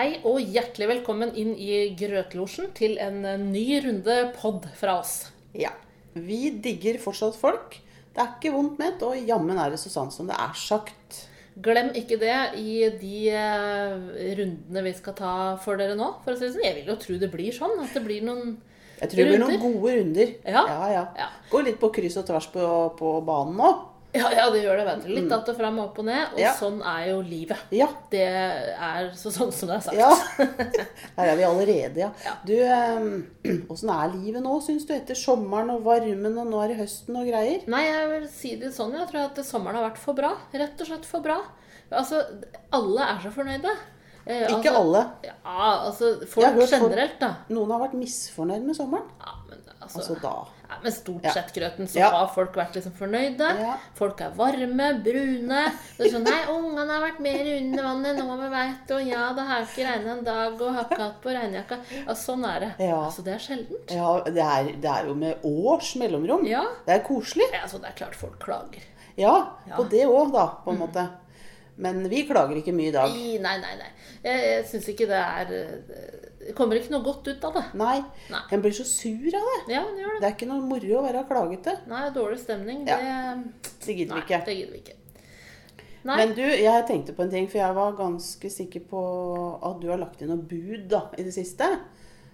Hei og hjertelig velkommen inn i Grøtlosjen til en eh, ny runde pod fra oss. Ja. Vi digger fortsatt folk. Det er ikke vondt ment, og jammen er det så sant som det er sagt. Glem ikke det i de eh, rundene vi skal ta for dere nå. For å si det sånn. Jeg vil jo tro det blir sånn. At det blir noen Jeg tror det blir noen gode runder. Ja. Ja, ja. Ja. Gå litt på kryss og tvers på, på banen nå. Ja, ja, det gjør det. vet du. Litt att og fram og opp og ned. Og Mm. Ja. sånn er jo livet. Ja. Det er så sånn som det er sagt. ja. Der er vi allerede, ja. Ja. Du, åssen er livet nå, syns du? Etter sommeren og varmen, og nå er det høsten og greier? Nei, jeg vil si det sånn. Jeg tror at sommeren har vært for bra. Rett og slett for bra. Altså, alle er så fornøyde. Eh, Ikke altså, alle. Ja, altså folk generelt, da. Noen har vært misfornøyd med sommeren. Ja, men altså, Altså da. ja, men stort sett, Grøten, så Ja. har folk vært liksom fornøyde. Ja. Folk er varme, brune. Det er sånn Nei, ungene har vært mer under vannet nå, vi veit Og ja, det har ikke regna en dag, og har ikke hatt på regnjakka. Ja, sånn er det. Ja. Altså, det er sjeldent. Ja, det er, det er jo med års mellomrom. Ja. Det er koselig. Ja, altså, det er klart folk klager. Ja, Ja. på det òg, da, på en måte. Men vi klager ikke mye i dag. Nei, nei, nei. Jeg, jeg syns ikke det er eh, Det kommer ikke noe godt ut av det. Nei. Nei. En blir så sur av det. Ja, det gjør det. Det er ikke noe moro å være klagete. Nei, dårlig stemning, Ja. det Det gidder vi ikke. det gidder vi ikke. Nei. Men du, jeg tenkte på en ting, for jeg var ganske sikker på at du har lagt inn noe bud da, i det siste.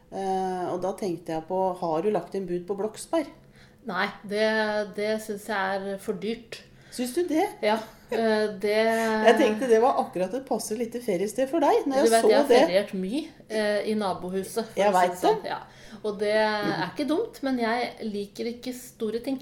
Uh, og da tenkte jeg på Har du lagt inn bud på Bloksberg? Nei, det, det syns jeg er for dyrt. Syns du det? Ja, det Jeg tenkte det var akkurat et passe lite feriested for deg. Når jeg vet, så jeg har det. feriert mye eh, i nabohuset. Jeg vet sånn. Ja. Og det er ikke dumt, men jeg liker ikke store ting.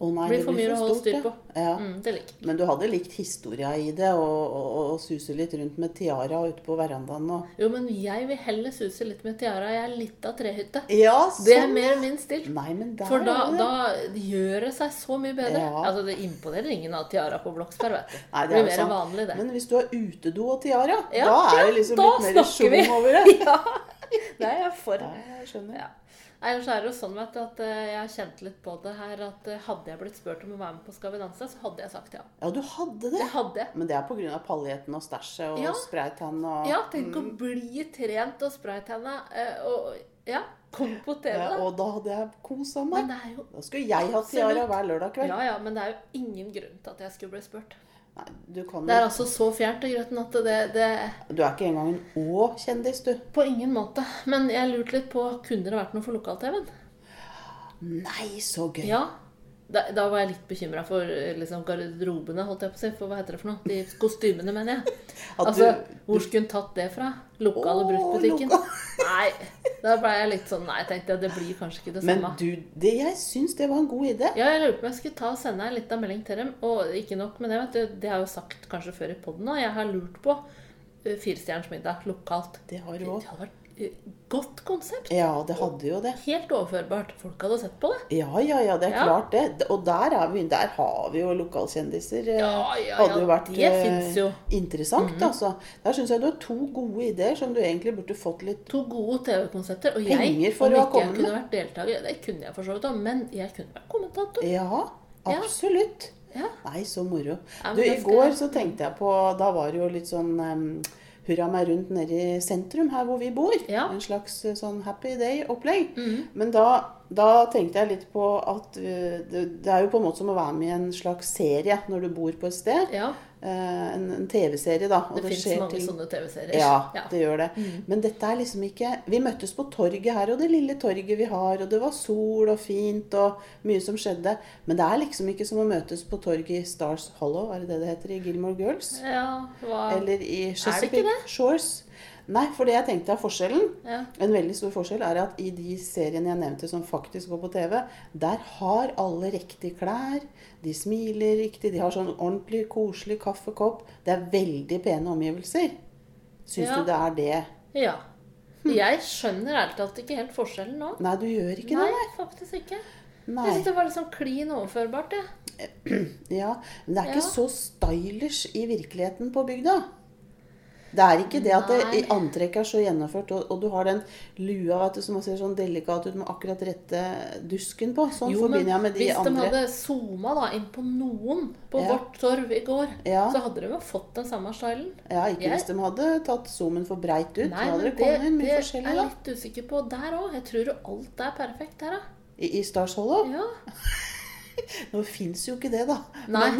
Å nei, Det blir for mye å holde styr på. Ja. Mm, det liker. Men du hadde likt historia i det, og, og, og suse litt rundt med tiara ute på verandaen og Jo, men jeg vil heller suse litt med tiara. Jeg er litt av trehytte. Ja, Det er sånn! mer min stil. Nei, men der For da, er det. da gjør det seg så mye bedre. Ja. Altså, Det imponerer ingen av tiara på Bloksberg, vet du. Nei, det det er blir mer sant. vanlig, det. Men hvis du har utedo og tiara, Ja, da er det liksom litt mer sjung over det. ja, det er jeg for. Ja, jeg skjønner. Ja. Nei, så er det jo sånn vet du, at eh, jeg har kjent litt på det her at eh, hadde jeg blitt spurt om å være med på Skal vi danse, så hadde jeg sagt ja. Ja, du hadde det. Jeg hadde. Men det er pga. paljetten og stæsjet og Ja. spraytann og Ja, tenk å bli trent og spraytanna eh, og ja, kom på TV, Ja. Og da hadde jeg kosa Men meg. det er jo Da skulle jeg ha tiara hver lørdag kveld. ja, ja, men det er jo ingen grunn til at jeg skulle bli spurt. Nei, Det er altså så fjernt og grøten at det, det Du er ikke engang en Å-kjendis, du. På ingen måte. Men jeg lurte litt på kunne det vært noe for lokal-TV-en. Nei, så gøy. Ja. Da, da var jeg litt bekymra for liksom, garderobene, holdt jeg på å si. For hva heter det for noe? De kostymene, mener jeg. Altså, Hvor skulle hun tatt det fra? Lokal- og Åh, bruktbutikken? Loka. Nei. Da ble jeg litt sånn Nei, tenkte jeg, det blir kanskje ikke det samme. Men du, det, jeg syns det var en god idé. Ja, jeg lurer på om jeg skulle ta og sende en liten melding til dem. Og ikke nok med det, vet du. Det har jeg jo sagt kanskje før i poden òg. Jeg har lurt på uh, Firestjerners middag lokalt. Det har du òg. hadde vært godt konsept. Ja, det hadde jo det. Helt overførbart. Folk hadde sett på det. Ja, ja, ja, det er Ja. klart det. Og der, er vi, der har vi jo lokalkjendiser. Ja, Ja, ja, hadde ja, jo vært det eh, finnes jo. Mhm. interessant, altså. Der syns jeg du har to gode ideer som du egentlig burde fått litt To gode TV-konsepter. Og jeg, for om ikke jeg kunne vært deltaker Det kunne jeg for så vidt men jeg kunne vært kommentator. Ja, absolutt. Ja. Nei, så moro. Du, i går så tenkte jeg på Da var det jo litt sånn um, hurra meg rundt nede i sentrum her hvor vi bor. Ja. En slags eh, sånn happy day-opplegg. Mm. Men da, da tenkte jeg litt på at uh, det, det er jo på en måte som å være med i en slags serie når du bor på et sted. Ja, Eh, en, en TV-serie, da. og Det, fins mange ting- sånne TV-serier. Ja, Ja. Mm. det gjør det. Men dette er liksom ikke Vi møttes på torget her, og det lille torget vi har, og det var sol og fint og mye som skjedde. Men det er liksom ikke som å møtes på torget i Stars Hollow, er det det det heter i Gilmore Girls? Ja, hva Eller i Chesapeake det? Shores. Nei, for det jeg tenkte er forskjellen, Ja. en veldig stor forskjell, er at i de seriene jeg nevnte som faktisk går på TV, der har alle riktige klær. De smiler riktig, de har sånn ordentlig koselig kaffekopp. Det er veldig pene omgivelser. Syns Ja. du det er det? ja. Jeg skjønner ærlig talt ikke helt forskjellen nå. Nei, du gjør ikke Nei, det, faktisk ikke. nei. Jeg Nei. syns det var litt sånn klin overførbart, jeg. Ja, men det er ikke så stylish i virkeligheten på bygda. Det er ikke det at det, i antrekket er så gjennomført, og, og du har den lua vet du, som ser sånn delikat ut med akkurat rette dusken på. Sånn Jo, forbinder jeg med de hvis de hadde zooma da inn på noen på Ja. vårt torv i går, Ja. så hadde de jo fått den samme stylen. Ja, ikke Jeg- hvis de hadde tatt zoomen for breit ut. Nei, hadde det det, kommet inn det mye er forskjellig, jeg da. litt usikker på der òg. Jeg tror jo alt er perfekt der, da. I, i Stars Hollow. Ja. Nå fins jo ikke det, da. Nei.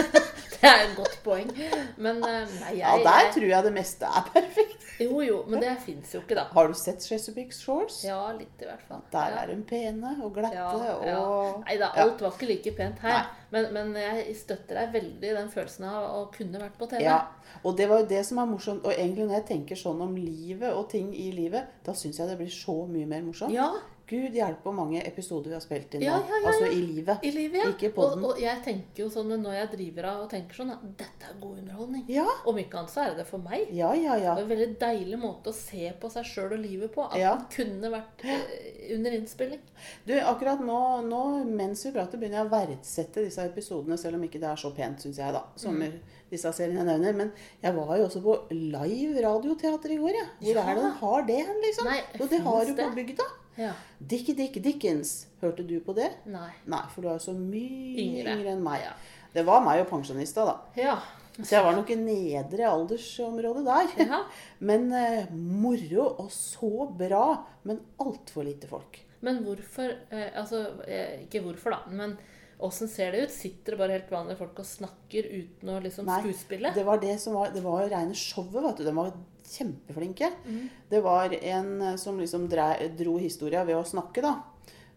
det er et godt poeng. Men eh, nei, jeg, Ja, der jeg tror jeg det meste er perfekt. Jo, jo, men det fins jo ikke, da. Har du sett Chesapeake Shores? Ja, litt i hvert fall. Der ja. er de pene og glatte ja, ja. og Nei da, alt var ikke like pent her. Men, men jeg støtter deg veldig i den følelsen av å kunne vært på TV. Ja, og det var jo det som er morsomt. Og egentlig når jeg tenker sånn om livet og ting i livet, da syns jeg det blir så mye mer morsomt. Ja, Gud hjelpe hvor mange episoder vi har spilt inn nå. Ja, ja, ja, Altså i livet. i livet, ja. Ikke på den. og jeg tenker jo sånn når jeg driver av og tenker sånn at dette er god underholdning. Ja, Om ikke annet så er det det for meg. ja, ja. ja. Det er en veldig deilig måte å se på seg sjøl og livet på. At Ja. den kunne vært eh, under innspilling. Du, akkurat nå, nå mens vi prater, begynner jeg å verdsette disse episodene, selv om ikke det er så pent, syns jeg, da. Som Mm. disse seriene jeg nevner. Men jeg var jo også på live radioteater i går, jeg. Hvor Ja. er det den har det hen, liksom? Nei, jo, det har du på det? bygda. Ja. Dickie Dick Dickens. Hørte du på det? Nei. Nei, for du er jo så mye Yngre. yngre, enn meg. Ja. Det var meg og pensjonista, da. Ja. Så jeg var nok i nedre aldersområde der. ja. Men eh, moro og så bra, men altfor lite folk. Men hvorfor eh, Altså, eh, ikke hvorfor, da. Men åssen ser det ut? Sitter det bare helt vanlige folk og snakker uten å liksom Nei, skuespille? Det var det som var Det var jo reine showet, vet du. De var kjempeflinke. Mm. Det var en eh, som liksom dro historia ved å snakke, da.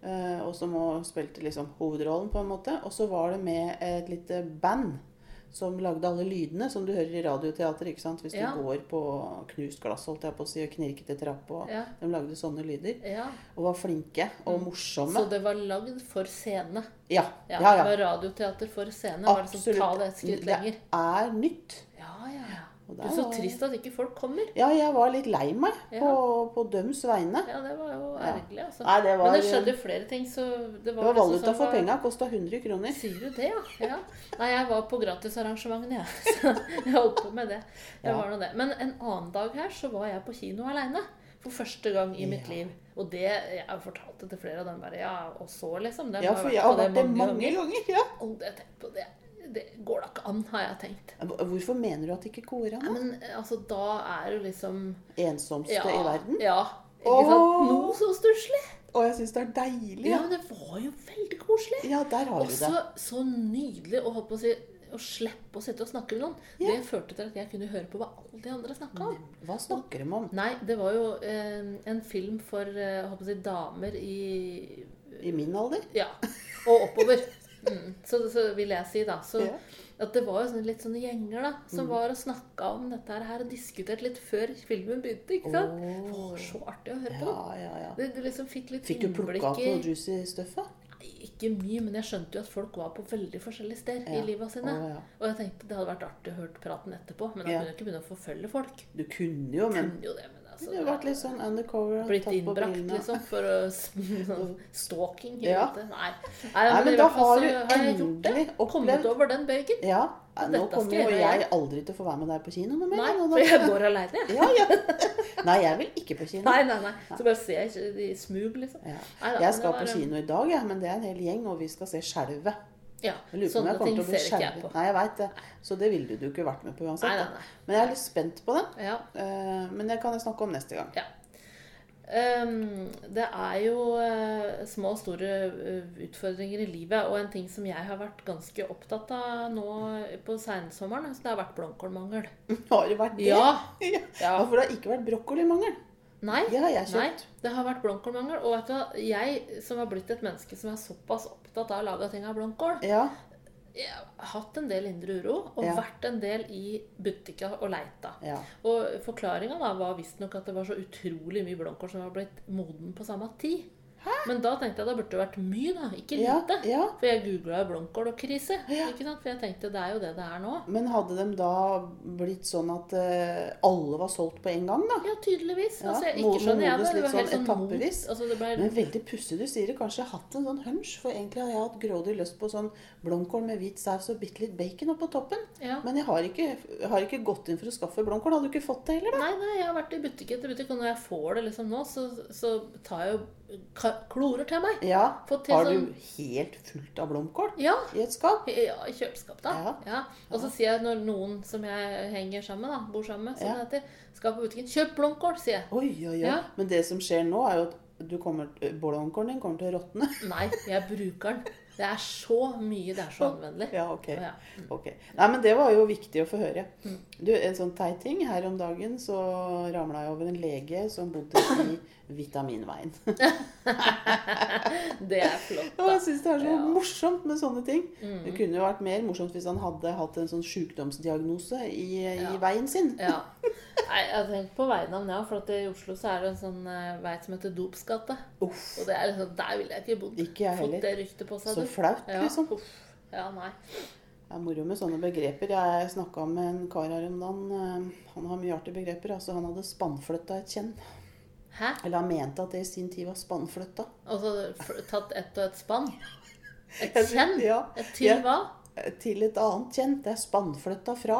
Eh, og som spilte liksom hovedrollen, på en måte. Og så var det med et lite band som lagde alle lydene som du hører i radioteater. ikke sant? Hvis Ja. du går på knust glass, holdt jeg på å si, og knirkete trapp. Og Ja. De lagde sånne lyder. ja. Og var flinke og morsomme. Så det var lagd for scene? Ja, Ja, ja. Det var radioteater for scene? Var det som ta det et skritt lenger? Det er nytt. Ja, ja, ja. Det der er så var- trist at ikke folk kommer. Ja, jeg var litt lei meg Ja. på, på døms vegne. Ja, det var jo Ja. ergerlig, altså. Nei, det var, Men det skjedde jo flere ting, så det det var, var liksom valuta for var- penga. Kosta 100 kroner. Sier du det, ja? ja? Nei, jeg var på gratisarrangementene, jeg. Så jeg holdt på med det. det, Ja. var det. Men en annen dag her så var jeg på kino aleine. For første gang i mitt Ja. liv. Og det, jeg har fortalt det til flere, av dem bare Ja, og så, liksom? Ja, for jeg har det vært det mange ganger. Ja. Og jeg tenkte på det. Det går da ikke an, har jeg tenkt. Hvorfor mener du at det ikke går an? Nei, men altså, da er du liksom Ensomste Ja. i verden? Ja. Ikke sant? Noe så stusslig. Og jeg syns det er deilig. Ja, Ja. men det var jo veldig koselig. ja, der har Også, det. så, det. så nydelig å, å, si, å slippe å sitte og snakke med noen. Ja. Det førte til at jeg kunne høre på hva alle de andre snakka om. Hva snakker de om? Nei, det var jo eh, en film for eh, å si, damer i I min alder? Ja. Og oppover. Mm. Så, så vil jeg si, da. Så Ja. at det var jo sånne, litt sånne gjenger da, som Mm. var og snakka om dette her og diskuterte litt før filmen begynte. ikke sant? Det var så artig å høre på. Ja, ja, ja. Det, du liksom fikk litt Fikk du plukka opp innblikk noe juicy stuff, da? Nei, Ikke mye, men jeg skjønte jo at folk var på veldig forskjellige steder i livet sine. Oh. Og jeg tenkte det hadde vært artig å høre praten etterpå, men jeg kunne ikke begynne å forfølge folk. Du kunne jo, men Kunne jo det, men altså det vært litt sånn undercover. Blitt tatt på innbrakt, brillene. liksom, for å sånn Stalking. Ja. Nei. Nei. men, Nei, men, da har du har jeg gjort det. endelig Kommet over den bøygen. Ja. Nå Dette kommer jeg jo jeg aldri til å få være med deg på kino noe mer. Nei, for jeg går aleine, jeg. Ja, ja. Nei, jeg vil ikke på kino. Nei, nei, nei. Så bare ser jeg i smug, liksom. Ja. Jeg skal på kino i dag, ja, men det er en hel gjeng, og vi skal se Skjelvet. Ja, Jeg lurer på om jeg kommer til å bli jeg. Nei, jeg veit det. Så det ville du ikke vært med på uansett. Nei, nei, nei. Men jeg er litt spent på det. Ja. Eh, Men det kan jeg snakke om neste gang. Ja. Ehm, det er jo eh, små og store eh, utfordringer i livet, og en ting som jeg har vært ganske opptatt av nå på sensommeren, så det har vært blomkålmangel. Har det vært det? Ja. ja. ja. For det har ikke vært brokkolimangel. Nei. Jeg Nei, det har vært blomkålmangel. Og vet du hva, jeg som har blitt et menneske som er såpass opptatt av å lage ting av blomkål, Ja. jeg har hatt en del indre uro, og Ja. vært en del i butikker og leita. ja. Og forklaringa var visstnok at det var så utrolig mye blomkål som var blitt moden på samme tid. Men da tenkte jeg det burde vært mye, da. Ikke lite. ja. For jeg googla blomkålkrise. Ja. Ikke sant? For jeg tenkte det er jo det det er nå. Men hadde de da blitt sånn at uh, alle var solgt på en gang, da? Ja, tydeligvis. Ja, altså, jeg, ikke skjønner jeg det. Det var helt sånn sånn mot. etappevis. Altså, det ble Men veldig pussig du sier det. Kanskje jeg har hatt en sånn hunch. For egentlig har jeg hatt grådig lyst på sånn blomkål med hvit saus og bitte litt bacon oppå toppen. ja. Men jeg har ikke, jeg har ikke gått inn for å skaffe blomkål. Hadde du ikke fått det heller, da? Nei, nei, jeg har vært i butikk etter butikk, og når jeg får det liksom nå, så, så tar jeg jo klorer til meg. Ja. Til Har sånn- du helt fullt av blomkål Ja, i et skap? Ja, i kjøleskap, da. Ja. Ja. Og så sier jeg når noen som jeg henger sammen da, bor sammen med, som heter, skal på butikken 'Kjøp blomkål', sier jeg. Oi, oi, oi. Ja. Men det som skjer nå, er jo at du kommer, blomkålen din kommer til å råtne. Nei, jeg bruker den. Det er så mye, det er så anvendelig. Ja, ok. Ja. ok. Nei, men det var jo viktig å få høre. Mm. Du, en sånn teit ting. Her om dagen så ramla jeg over en lege som bodde i Vitaminveien. Det er flott, da. Ja, jeg syns det er så Ja. Mm. morsomt med sånne ting. Det kunne jo vært mer morsomt hvis han hadde hatt en sånn sjukdomsdiagnose i, i veien sin. Ja. Nei, jeg har tenkt på veinavn, ja. For at i Oslo så er det en sånn uh, vei som heter Dopsgate. Uff, Og det er liksom, der ville jeg ikke bodd. Ikke jeg Fått heller. det ryktet på seg. så flaut, Ja. liksom. Uff. Ja, nei. Det er moro med sånne begreper. Jeg snakka med en kar her om dagen. eh, Han har mye artige begreper. Altså, han hadde spannflytta et kjenn. Hæ? Eller han mente at det i sin tid var spannflytta. Altså tatt ett og ett spann? Et kjenn? ja. Et til Ja. hva? til et annet kjent. Det er spannflytta fra.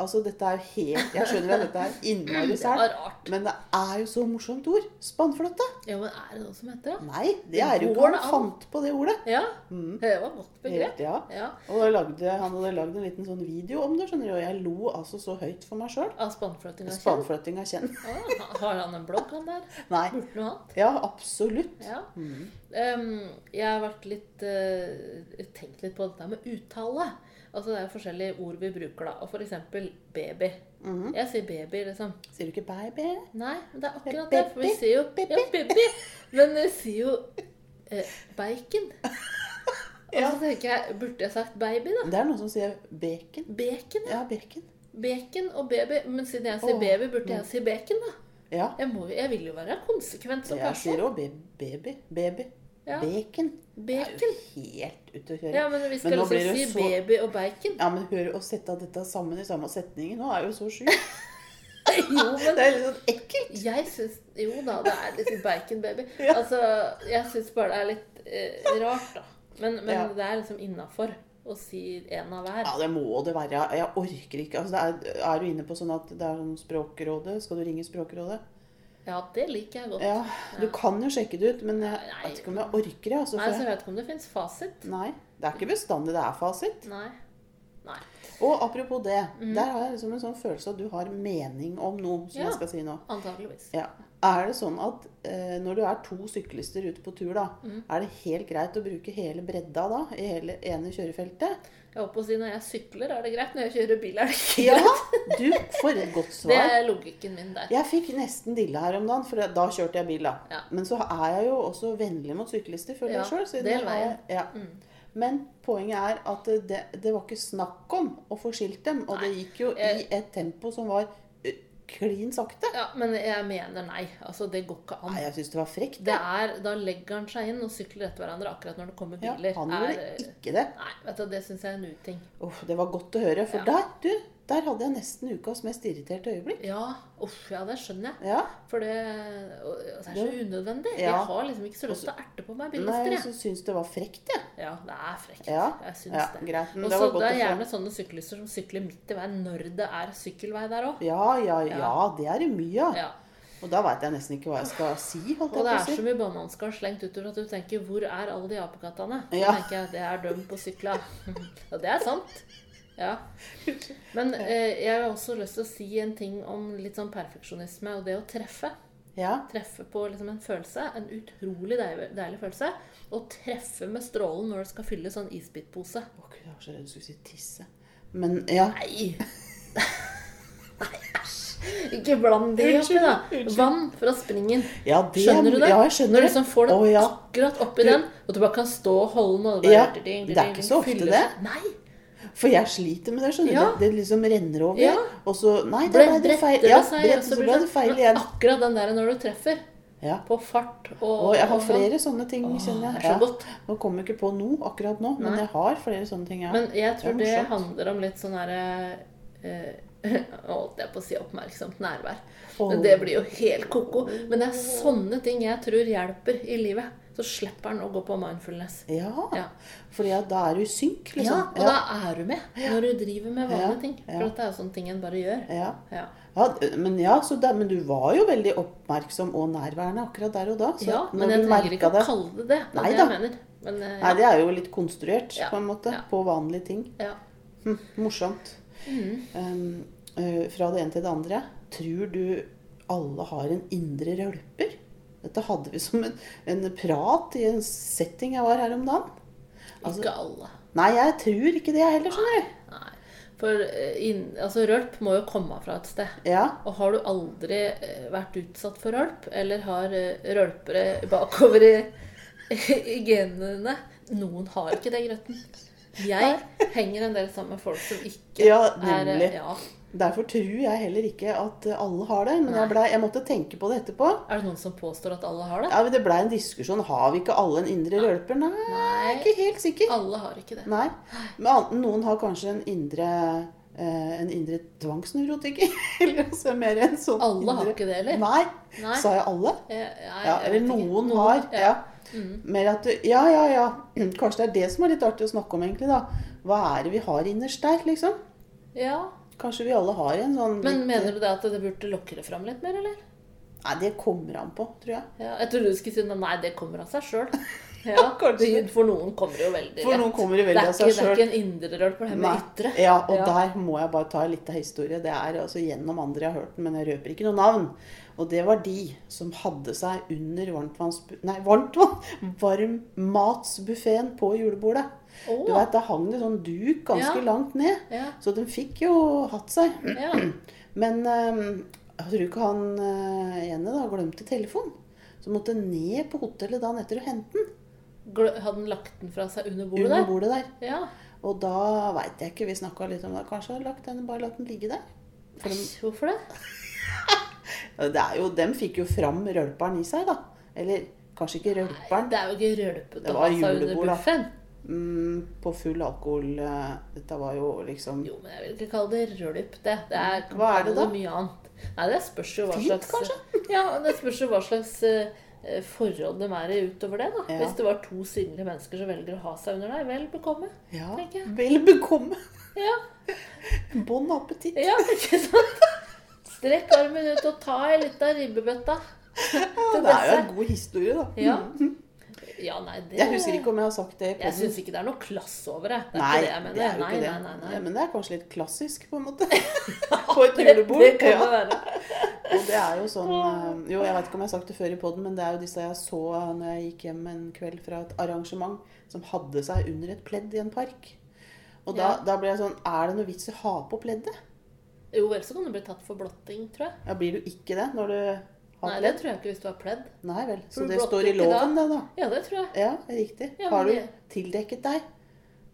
Altså, dette er jo helt Jeg skjønner at dette er innmari sært, men det er jo så morsomt ord. Spannflytta. Ja, men er det noe som heter det? Nei, det Det er jo ikke han fant på det ordet. Ja. Det var godt begrep. Ja. Ja. Og da lagde, han hadde lagd en liten sånn video om det, skjønner du, og jeg lo altså så høyt for meg sjøl. Av spannfløting av kjenn? Spannflytting kjenn. Ah, har han en blogg, han der? Nei. Burde noe annet? Ja, absolutt. Ja. Mm. Um, jeg har vært litt uh, tenkt litt på dette med uttale. Altså Det er jo forskjellige ord vi bruker, da. Og for eksempel baby. -hmm. Jeg sier baby, liksom. Sier du ikke baby? Nei, men det er akkurat Baby. det. For vi sier jo Baby. Ja, baby. Men vi sier jo eh, bacon. Og så tenker jeg, burde jeg sagt baby, da? Det er noen som sier bacon. Bacon, ja. Ja, bacon. Bacon og baby. Men siden jeg sier Åh, baby, burde jeg si bacon, da? Ja. Jeg, må, jeg vil jo være konsekvent som Jeg sier òg baby. Baby. Ja. Bacon. Det er jo helt ute å kjøre. Ja, men vi skal Men liksom si så- baby og bacon. Ja, men hør å sette dette sammen i samme setning nå er jo så sjukt. Jo, men Det er litt sånn ekkelt. jeg syns Jo da, det er litt bacon, baby. Ja. Altså, jeg syns bare det er litt eh, rart, da. Men, men Ja. det er liksom innafor å si en av hver. Ja, det må det være. Jeg orker ikke. Altså, er, er du inne på sånn at det er sånn Språkrådet? Skal du ringe Språkrådet? Ja, det liker jeg godt. Ja, du kan jo sjekke det ut, men jeg Nei. vet ikke om jeg orker det. Altså, Nei, så jeg, vet ikke om det fins fasit. nei, det er ikke bestandig det er fasit. Nei. Nei. Og apropos det, der har jeg liksom en sånn følelse at du har mening om noe, som Ja. jeg skal si nå. Antakeligvis. Ja. Er det sånn at eh, når du er to syklister ute på tur, da, Mm. er det helt greit å bruke hele bredda da, i hele ene kjørefeltet? Jeg holdt på å si når jeg sykler, er det greit. Når jeg kjører bil, er det ikke Ja! greit. Du, får et godt svar. Det er logikken min der. Jeg fikk nesten dille her om dagen, for da kjørte jeg bil, da. Ja. Men så er jeg jo også vennlig mot syklister, føler Ja, jeg sjøl. del veien. Ja. Mm. Men poenget er at det, det var ikke snakk om å få skilt dem. Og det gikk jo i et tempo som var klin sakte. Ja, men jeg mener nei. Altså, det går ikke an. Nei, jeg synes det var frekt. Det er, Da legger han seg inn og sykler etter hverandre akkurat når det kommer biler. Ja, han er, gjorde ikke det. Nei, vet du, det syns jeg er en uting. Uff, det var godt å høre. For Ja. der, du, der hadde jeg nesten ukas mest irriterte øyeblikk. Ja, uff, ja, det skjønner jeg. Ja. For det, og det er så unødvendig. Ja. Jeg har liksom ikke så lyst til å erte på meg Nei, bilister. jeg jeg. så syns det var frekt, jeg. Ja, det er frekt. Ja, Jeg syns ja, det. greit. Men Og det så det er gjerne sånne syklister som sykler midt i veien når det er sykkelvei der òg. Ja, ja, ja, det er det mye av. Ja. Og da veit jeg nesten ikke hva jeg skal si. Og det er si. så mye bananskall slengt utover at du tenker 'hvor er alle de apekattene?' Ja. tenker jeg det er dem på sykla. Og det er sant. Ja. Men eh, jeg har også lyst til å si en ting om litt sånn perfeksjonisme og det å treffe. Ja. Treffe på liksom en følelse. En utrolig deilig, deilig følelse. Og treffe med strålen når du skal fylle sånn isbitpose. Å, Gud, jeg var så redd du skulle si tisse. Men ja. Nei! Ikke bland det oppi, da. Vann fra springen. ja det, Skjønner du det? Ja, jeg skjønner Når du liksom får det oh, ja. akkurat oppi Du- den, og du bare kan stå og holde den og det bare Ja, det er ikke så ofte det. Nei. For jeg sliter med det. skjønner Ja. Det, Det liksom renner over. Ja. Og så Nei, da Ble, det feil. Ja, seg, brett, og så ble det feil igjen. Akkurat den der når du treffer Ja. På fart og Og jeg har sånn. flere sånne ting, Åh, kjenner jeg. Ja. Nå kommer jeg ikke på noe akkurat nå, men Nei. jeg har flere sånne ting, ja. Men jeg tror Det det, er handler om litt sånn herre eh, Holdt jeg på å si oppmerksomt nærvær. Men det blir jo helt ko-ko. Men det er sånne ting jeg tror hjelper i livet. Så slipper han å gå på mindfulness. Ja, Ja. at da er du synk, Ja, og og da er du med når du driver med vanlige Ja, ting. ja. For det er jo sånne ting en bare gjør. ja. Ja, Ja, men, ja, så da, men du var jo veldig oppmerksom og nærværende akkurat der og da. Så ja men jeg trenger ikke ikke å kalle det det. Det Nei det jeg. Men, eh, Nei, det er jo litt konstruert Ja, på en måte. ja. På vanlige ting. ja. Hm, morsomt. Mm. Um, eh, fra det ene til det andre. Tror du alle har en indre rølper? Dette hadde vi som en, en prat i en setting jeg var her om dagen. Altså- Ikke alle. Nei, jeg tror ikke det jeg heller, skjønner du. Nei. For in, altså, rølp må jo komme fra et sted. Ja. Og har du aldri eh, vært utsatt for rølp, eller har eh, rølpere bakover i, i genene Noen har ikke det, Grøtten. Jeg henger en del sammen med folk som ikke Ja, er nemlig. eh, ja. Derfor tror jeg heller ikke at alle har det. Men jeg, ble, jeg måtte tenke på det etterpå. Er det noen som påstår at alle har det? Ja, men Det blei en diskusjon. Har vi ikke alle en indre rølper? Nei, jeg er Nei. ikke helt sikker. Alle har ikke det. Nei. Men noen har kanskje en indre eh, en indre tvangsnevrotiker. Eller altså mer en sånn Alle har indre- ikke det, eller? Nei. Nei. Sa jeg alle? Jeg, jeg, Ja, eller noen, noen har. Ja. Mm. Mer at du Ja, ja, ja. Kanskje det er det som er litt artig å snakke om, egentlig. da. Hva er det vi har innerst der, liksom? ja. Kanskje vi alle har en sånn Men litt- mener du det at det burde lokke det fram litt mer, eller? Nei, det kommer han på, tror jeg. Ja, jeg trodde du skulle si. Nei, det kommer av seg sjøl. Ja, For noen kommer det jo veldig For noen kommer det Det veldig er, av ikke, selv. det er ikke en indre rølp, det er med ytre. Ja, og Ja. der må jeg bare ta en liten historie. Det er altså gjennom andre jeg har hørt den, men jeg røper ikke noe navn. Og det var de som hadde seg under. Nei! Varmmatsbuffeen på julebordet. Oh. Du vet, Da hang det sånn duk ganske Ja. langt ned. Så den fikk jo hatt seg. ja. Men eh, jeg tror ikke han eh, ene da glemte telefonen. Så måtte ned på hotellet dagen etter og hente den. Hadde han lagt den fra seg under bordet Under der? bordet der. Ja. Og da veit jeg ikke, vi snakka litt om det. Kanskje har lagt den, bare latt den ligge der. For de, Hvorfor det? det er jo, dem fikk jo fram rølperen i seg, da. Eller kanskje ikke rølperen. Det er jo ikke rølpete Det å var ha seg under buffen. Mm, på full alkohol. eh, Dette var jo liksom Jo, men jeg vil ikke kalle det rølp, det. det er, Hva er det da? mye annet. Nei, det spørs jo hva Fint, slags? Ja, det spørs jo hva slags eh, forhold de er i utover det, da. Ja. Hvis det var to synlige mennesker som velger å ha seg under deg, vel bekomme. Ja, tenker jeg. vel bekomme. Ja, Bon appetitt. ja ikke sant? Strekk armen ut og ta i litt av ribbebøtta. Ja, det er jo en god historie, da. Ja. Ja, nei, det Jeg husker ikke om jeg har sagt det i Jeg podden. syns ikke det er noe klass over det. Det Nei, det det er jo ikke det. nei, nei, nei. Men det er kanskje litt klassisk, på en måte. På et julebord. det kan det være. Og det er jo sånn eh, Jo, jeg vet ikke om jeg har sagt det før i poden, men det er jo disse jeg så når jeg gikk hjem en kveld fra et arrangement, som hadde seg under et pledd i en park. Og da, Ja. da ble jeg sånn Er det noe vits i å ha på pleddet? Jo, ellers så kan du bli tatt for blotting, tror jeg. Ja, Blir du ikke det når du Nei, det tror jeg ikke hvis du har pledd. Nei vel. Så det står i loven, det, da. Ja, det tror jeg. Ja, riktig. Ja, Har du tildekket deg?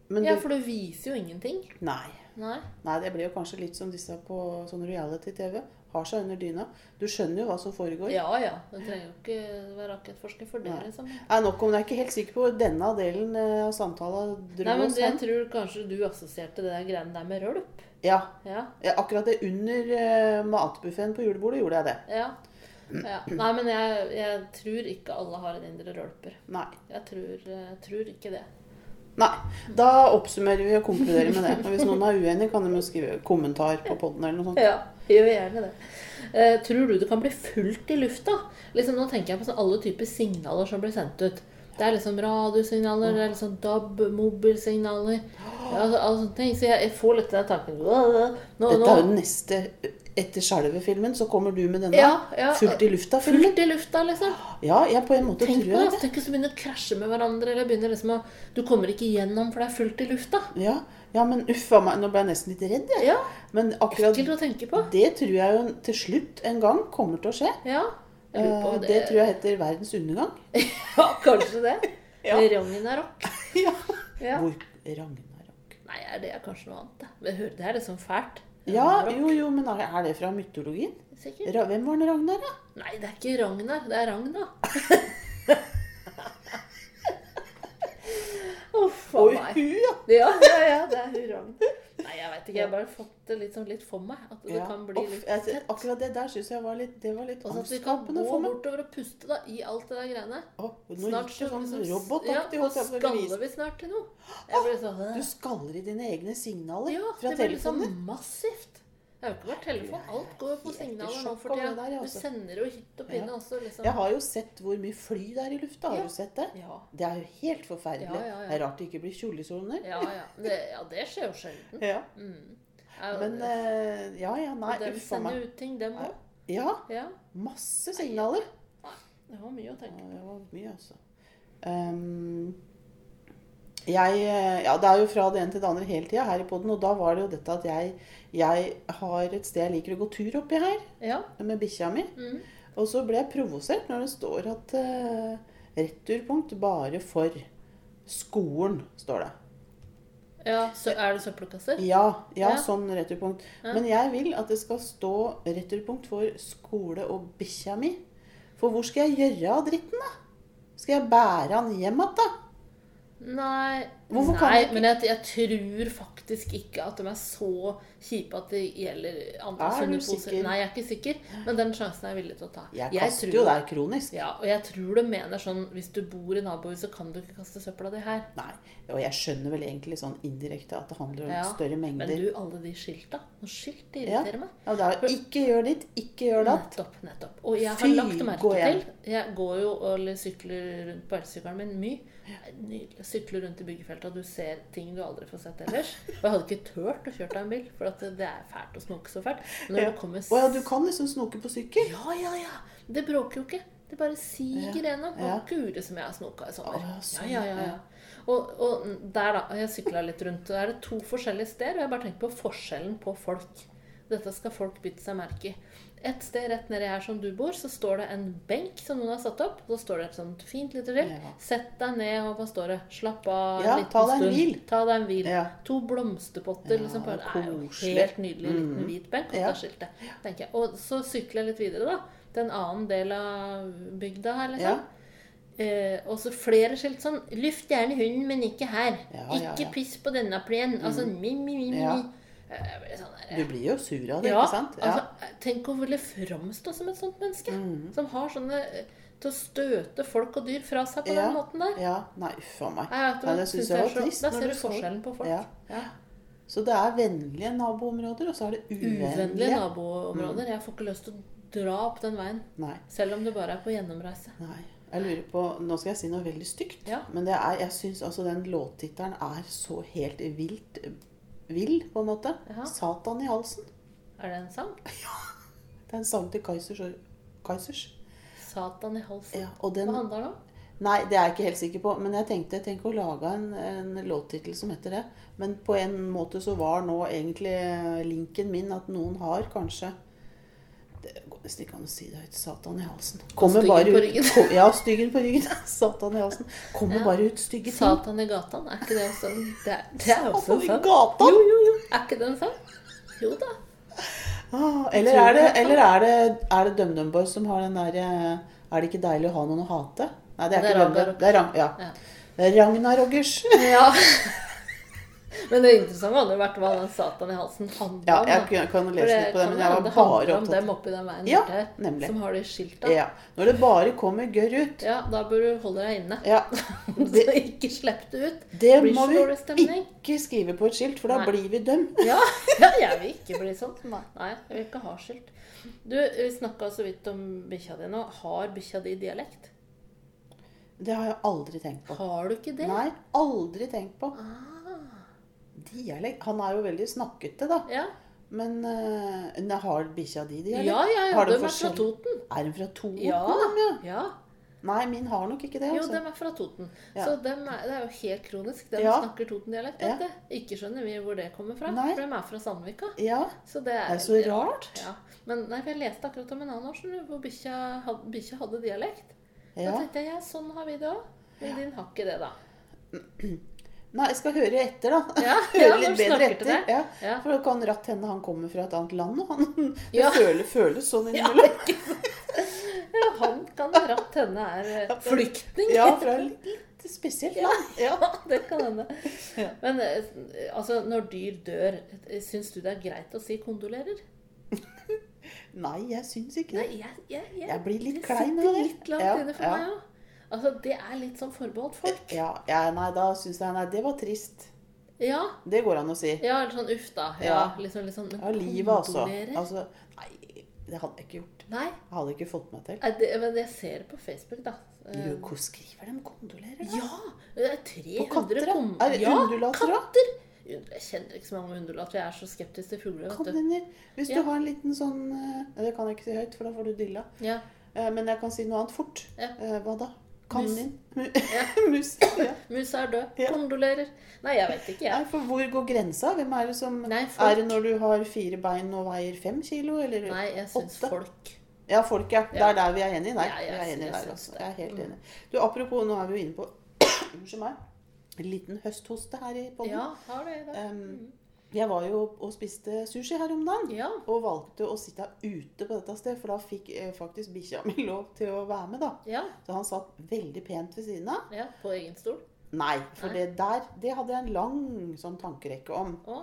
Men Ja, du for du viser jo ingenting. Nei. Nei. Nei, det blir jo kanskje litt som disse på sånn reality-TV. Har seg under dyna. Du skjønner jo hva som foregår. Ja ja. Du trenger jo ikke være rakettforsker for det, Nei. liksom. Nei, nok om det. Jeg er ikke helt sikker på hvor denne delen eh, av samtalen dro Nei, men oss jeg tror kanskje du assosierte det der greiene der med rølp. Ja, Ja. akkurat det under uh, matbuffeen på julebordet gjorde jeg det. ja. Ja. Nei, men jeg, jeg tror ikke alle har en indre rølper. Nei. Jeg tror, jeg tror ikke det. Nei. Da oppsummerer vi og konkluderer med det. Og hvis noen er uenig, kan de skrive kommentar på poden eller noe sånt. Ja, gjør gjerne det. Eh, tror du det kan bli fullt i lufta? Liksom, nå tenker jeg på sånn alle typer signaler som blir sendt ut. Det er liksom radiosignaler, det er liksom DAB, mobilsignaler ja, altså, ting. Så jeg, jeg får litt den tanken nå, Dette er jo den neste Etter Skjelvet-filmen så kommer du med denne Ja, ja. Fullt i lufta-filmen. Fullt i lufta, liksom. Ja, jeg på en måte Tenk tror jeg det. Tenk hvis du begynner å krasje med hverandre, eller begynner liksom å Du kommer ikke gjennom, for det er fullt i lufta. Ja, ja men uff a meg, nå ble jeg nesten litt redd, jeg. Ja. Men akkurat Ekkelt å tenke på. det tror jeg jo til slutt en gang kommer til å skje. Ja. Jeg lurer på det. Det tror jeg heter verdens undergang. Ja, kanskje det. Ja. Ragnarok. Ja. Ja. Hvor Ragnarok Nei, det er kanskje noe annet? det? Det er liksom fælt. Ja, jo, jo, men er det fra mytologien? sikkert. Hvem var den Ragnar, da? Nei, det er ikke Ragnar. Det er Ragna. Uff a Oi, meg. hun, ja. Ja, ja, ja, det er hun Ragna. Nei, jeg vet ikke. Jeg har bare fått det litt, sånn litt for meg. At det Ja. kan bli litt litt jeg- Akkurat det der syns jeg var litt, det var litt Og så at vi kan gå bortover og puste da, i alt det der greiene. Oh, nå Snart gikk det sånn liksom- robotaktig. Ja, holdt så jeg på å si. skaller vi snart til noe. Sånn Du skaller i dine egne signaler Ja, fra det blir liksom massivt. Det har jo ikke vært telefon. Alt går jo på er signaler nå for tida. Du altså. sender jo hit og pinne Ja. også, liksom. Jeg har jo sett hvor mye fly det er i lufta. Har Ja. du sett det? Ja, Det er jo helt forferdelig. Det er rart det ikke blir kjolesoner. ja. ja. Det, ja, det skjer jo sjelden. Ja. Mm. Men uh, ja, ja, nei, uff a sender ut ting, dem òg. Ja, Ja. masse signaler. Det var mye å tenke på. det var mye, altså. Ehm, jeg eh, Ja, det er jo fra det ene til det andre hele tida her i poden. Og da var det jo dette at jeg, jeg har et sted jeg liker å gå tur oppi her Ja. med bikkja mi. Mm. Og så ble jeg provosert når det står at uh, returpunkt bare for skolen, står det. ja. Så er det søppelkasser? Ja, ja, Ja. sånn returpunkt. Ja. Men jeg vil at det skal stå returpunkt for skole og bikkja mi. For hvor skal jeg gjøre av dritten, da? Skal jeg bære han hjem igjen, da? Nei, nei du men jeg, jeg tror faktisk ikke at de er så kjipe at det gjelder andre Er du sunne poser. sikker? Nei, jeg er ikke sikker, men den sjansen er jeg villig til å ta. Jeg Jeg kaster tror- jo der kronisk. Ja, og jeg tror de mener sånn hvis du bor i nabohuset, kan du ikke kaste søpla di her. Nei, og jeg skjønner vel egentlig sånn indirekte at det handler om Ja, større Men du, alle de skilta. Noen skilt de Ja. meg. Ja, det er ikke gjør ditt, ikke gjør datt. Nettopp, nettopp. Og jeg har Fy, lagt merke til Jeg går jo og sykler rundt på elsykkelen min mye. Nydelig. Sykler rundt i byggefeltet, og du ser ting du aldri får sett ellers. Og jeg hadde ikke turt å kjøre deg en bil, for at det er fælt å snoke så fælt. Men når Ja. kommer Å ja, du kan liksom snoke på sykkel? Ja, ja, ja. Det bråker jo ikke. Det bare siger gjennom. Ja. Og gure som jeg har snoka i sommer. Sånn, ja, ja, ja, ja. Og, og der, da. Jeg sykla litt rundt. Der er det to forskjellige steder, og jeg bare tenker på forskjellen på folk. Dette skal folk bite seg merke i. Et sted rett nedi her som du bor, så står det en benk som noen har satt opp. Så står det et sånt fint lite skilt. Ja. Sett deg ned, og hva står det? Slapp av en Ja, liten ta deg en stund. hvil. Ta deg en hvil. Ja. To blomsterpotter Ja, liksom på. Det er jo helt nydelig liten Mm. hvit benk. Og Ja. skiltet. tenker jeg. Og så sykler jeg litt videre, da. Til en annen del av bygda her, liksom. Eh, og så flere skilt sånn 'Luft gjerne hunden, men ikke her'. Ikke piss på denne plenen. Altså mi, mi, mi, mi. Ja. Eh, sånn der, Du blir jo sur av det, ja, ikke sant? altså, tenk å ville framstå som et sånt menneske. Mm. Som har sånne eh, til å støte folk og dyr fra seg på Ja. den måten der. ja. Nei, uff a meg. Du det synes jeg var trist Da ser du forskjellen på folk. Ja. Ja. Så det er vennlige naboområder, og så er det Uvennlige uvennlige. naboområder. Jeg får ikke lyst til å dra opp den veien. Nei. Selv om du bare er på gjennomreise. Nei. Jeg lurer på Nå skal jeg si noe veldig stygt. Ja. Men det er, jeg syns altså den låttittelen er så helt vilt vill, på en måte. Ja. 'Satan i halsen'. Er det en sang? Ja. Det er en sang til Kaizers. Kaizers. Satan i halsen. Ja, den Hva handler det om? Nei, det er jeg ikke helt sikker på. Men jeg tenkte tenk å lage en, en låttittel som heter det. Men på en måte så var nå egentlig linken min at noen har kanskje Det går nesten ikke an å si det høyt. Satan i halsen. Kommer styggen bare på ryggen. Kom, Ja, styggen på ryggen. Satan i halsen. Kommer Ja. bare ut stygge ting. Satan i gata? Er ikke det også en Det er, det er også Satan i sang. gata? Jo, jo, jo. Er ikke det en sang? Jo da. Ah, eller er det, eller er det, er det DumDum Boys som har den derre Er det ikke deilig å ha noen å hate? Nei, det er Det er ikke DumDum. Det er Ragn- ja. Ja. Det er Ragnarokers. Ja. Men det interessante hadde vært hva den Satan i halsen handla Ja, om. jeg kan, kan lese litt på det, men jeg var det bare handler om dem oppi den veien Ja, der, nemlig. som har de skilta. Ja. Når det bare kommer gørr ut. Ja, da bør du holde deg inne. Ja. Så ikke slipp det ut. Det det må vi ikke skrive på et skilt, for da Nei. blir vi dømt. Ja, ja, jeg vil ikke bli sånn. Nei, jeg vil ikke ha skilt. Du, vi snakka så vidt om bikkja di nå. Har bikkja di dialekt? Det har jeg aldri tenkt på. Har du ikke det? Nei, aldri tenkt på. Ah, Dialekt. Han er jo veldig snakkete, da. ja. Men uh, har bikkja di dialekt? ja, ja, ja. De er fra Toten. Er den fra Toten? Ja. dem, ja? Ja. Nei, min har nok ikke det. Jo, de er fra Toten. Ja. Så dem er, det er jo helt kronisk. De Ja. snakker Toten-dialekt. Ja. Ikke skjønner vi hvor det kommer fra. Nei. For de er fra Sandvika. Ja, Så det er, det er så rart. Ja. Men nei, for jeg leste akkurat om en annen år hvor bikkja hadde, hadde dialekt. Da tenkte jeg ja, sånn har vi det òg. Men din har ikke det, da. Nei, jeg skal høre etter, da. Ja, høre ja, litt bedre etter. Ja. Ja. For det kan ratt hende han kommer fra et annet land, og han det føles, føles sånn innimellom. Ja, han kan ratt henne er eh, flyktning. Ja, fra et litt spesielt land. ja, det kan hende. Men eh, altså, når dyr dør, syns du det er greit å si kondolerer? Nei, jeg syns ikke Nei, det. jeg, jeg, jeg, Jeg blir litt klein sitter av det. litt langt Ja, inne for meg òg. Altså, det er litt sånn forbeholdt folk. Ja, ja, nei, da syns jeg Nei, det var trist. Ja. Det går an å si. Ja, eller sånn uff, da. Ja, Ja. liksom, liksom, Ja, livet, altså. altså. Nei, det hadde jeg ikke gjort. Nei, Jeg hadde ikke fått meg til. Nei, det, men jeg ser det på Facebook, da. Eh, Jo, Hvor skriver de kondolerer? da? Ja! Det er 300 katter, kom- Er det ja, undulater, da? katter! Jeg kjenner ikke så mange undulater. Jeg er så skeptisk til fugler. vet du. Hvis Ja. du har en liten sånn eh, Det kan jeg ikke si høyt, for da får du dilla. Ja. Eh, Men jeg kan si noe annet fort. Ja. Eh, Hva da? Mus. Ja. Mus. Ja. Mus er død. Ja. Kondolerer. Nei, jeg vet ikke, Nei, for hvor går grensa? Hvem er det som Nei. Er det når du har fire bein og veier fem kilo, eller Nei, jeg syns åtte? folk Ja, folk, ja. Det er der vi er enige. Nei, Ja, jeg vi er enige der, jeg altså. Jeg er helt Mm. enig. Du, apropos, nå er vi jo inne på Unnskyld meg. En liten høsthoste her i poden. Ja, har det. det. Um, jeg var jo og spiste sushi her om dagen. Ja. Og valgte å sitte ute på dette stedet, for da fikk eh, faktisk bikkja mi lov til å være med. da. Ja. Så han satt veldig pent ved siden av. ja. På egen stol. Nei, for Nei. det der det hadde jeg en lang sånn tankerekke om. Å.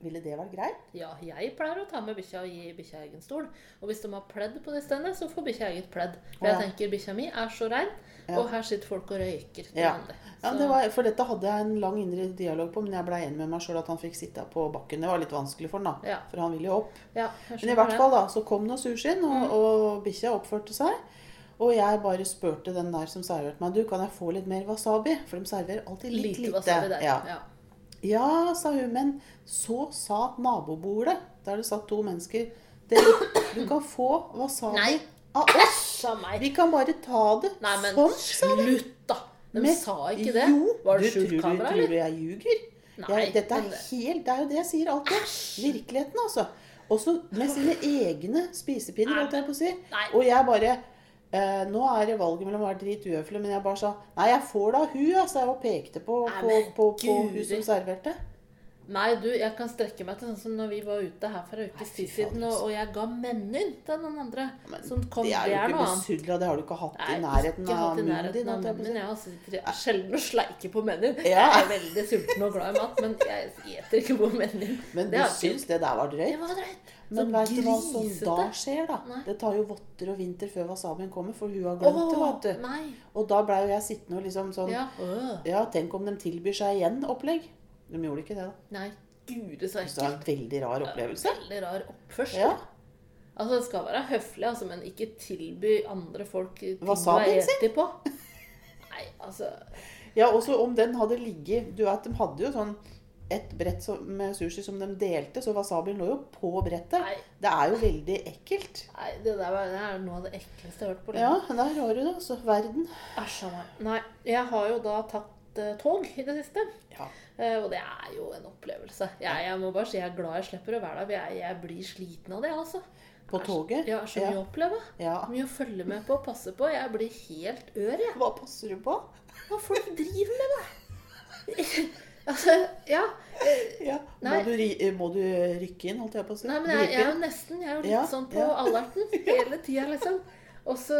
Ville det vært greit? Ja, jeg pleier å ta med bikkja og gi bikkja egen stol. Og hvis de har pledd på det stedet, så får bikkja eget pledd. For Å, jeg ja. tenker bikkja mi er så rein. Og her sitter folk og røyker Ja. Ja, det var, for dette hadde jeg en lang indre dialog på, men jeg ble enig med meg sjøl at han fikk sitte på bakken. Det var litt vanskelig for han, da. Ja. For han ville jo opp. ja, Men i hvert fall da, så kom nå sushien, og, Mm. og bikkja oppførte seg. Og jeg bare spurte den der som serverte meg, du, kan jeg få litt mer wasabi? For de serverer alltid litt Lite lite. wasabi der. Ja. Ja. ja, sa hun, men så sa nabobordet, der det satt to mennesker, det, du kan få wasabi Nei. Av oss. Vi kan bare ta det Nei, men sånn, sa de. slutt, da! De Men- sa ikke det. Jo, Var det skjult tror, eller? tror du jeg ljuger? Nei, jeg, dette er men- helt, det er jo det jeg sier alltid. Virkeligheten, altså. Også med sine egne spisepinner, holdt jeg på å si. Nei. Og jeg bare eh, Nå er det valget mellom å være drit uhøflig, men jeg bare sa Nei, jeg får da hun, altså. Jeg pekte på, Nei, på, på, på, på hun som serverte. Nei, du, jeg kan strekke meg til sånn som når vi var ute her for en tid siden, og, altså. og jeg ga menyen til noen andre. Men som kom, det er jo ikke besudla, det har du ikke hatt Nei, i nærheten ikke av hatt i nærheten din. av munnen. si. Jeg sitter sjelden og sleiker på menyen. Ja. Jeg er veldig sulten og glad i mat, men jeg spiser ikke på menyen. Men du syns det der var drøyt? Det var drøyt. Men veit vet du hva som da skjer, da? Nei. Det tar jo votter og vinter før wasabien kommer, for hun har glemt det, vet du. nei. Og da blei jo jeg sittende og liksom sånn Ja. Ja, tenk om de tilbyr seg igjen opplegg. De gjorde ikke det, da. Nei, gud, så ekkelt. det var en veldig rar opplevelse. Veldig rar oppførsel. Ja. Altså, det skal være høflig, altså, men ikke tilby andre folk ting å Wasabien sin? ete på. Nei, altså ja, også om den hadde ligget Du vet, de hadde jo sånn et brett med sushi som de delte, så wasabien lå jo på brettet. Nei. Det er jo veldig ekkelt. Nei, det der var, det er noe av det ekleste jeg har hørt på Ja, der har du det. Altså, verden. Æsj a meg. Nei, jeg har jo da tatt tog i det siste. Ja. Uh, og det er jo en opplevelse. Jeg, jeg må bare si jeg er glad jeg slipper å være der. Jeg, jeg blir sliten av det, altså. På toget? Ja, så mye å oppleve. Ja. Mye å følge med på og passe på. Jeg blir helt ør, jeg. Hva passer du på? Hva folk driver med, da. altså, ja. eh, Ja. Må du, må du rykke inn, holdt jeg på å si? Nei, men jeg, jeg er jo nesten Jeg er jo litt Ja, sånn på ja. alerten hele tida, liksom. Og så,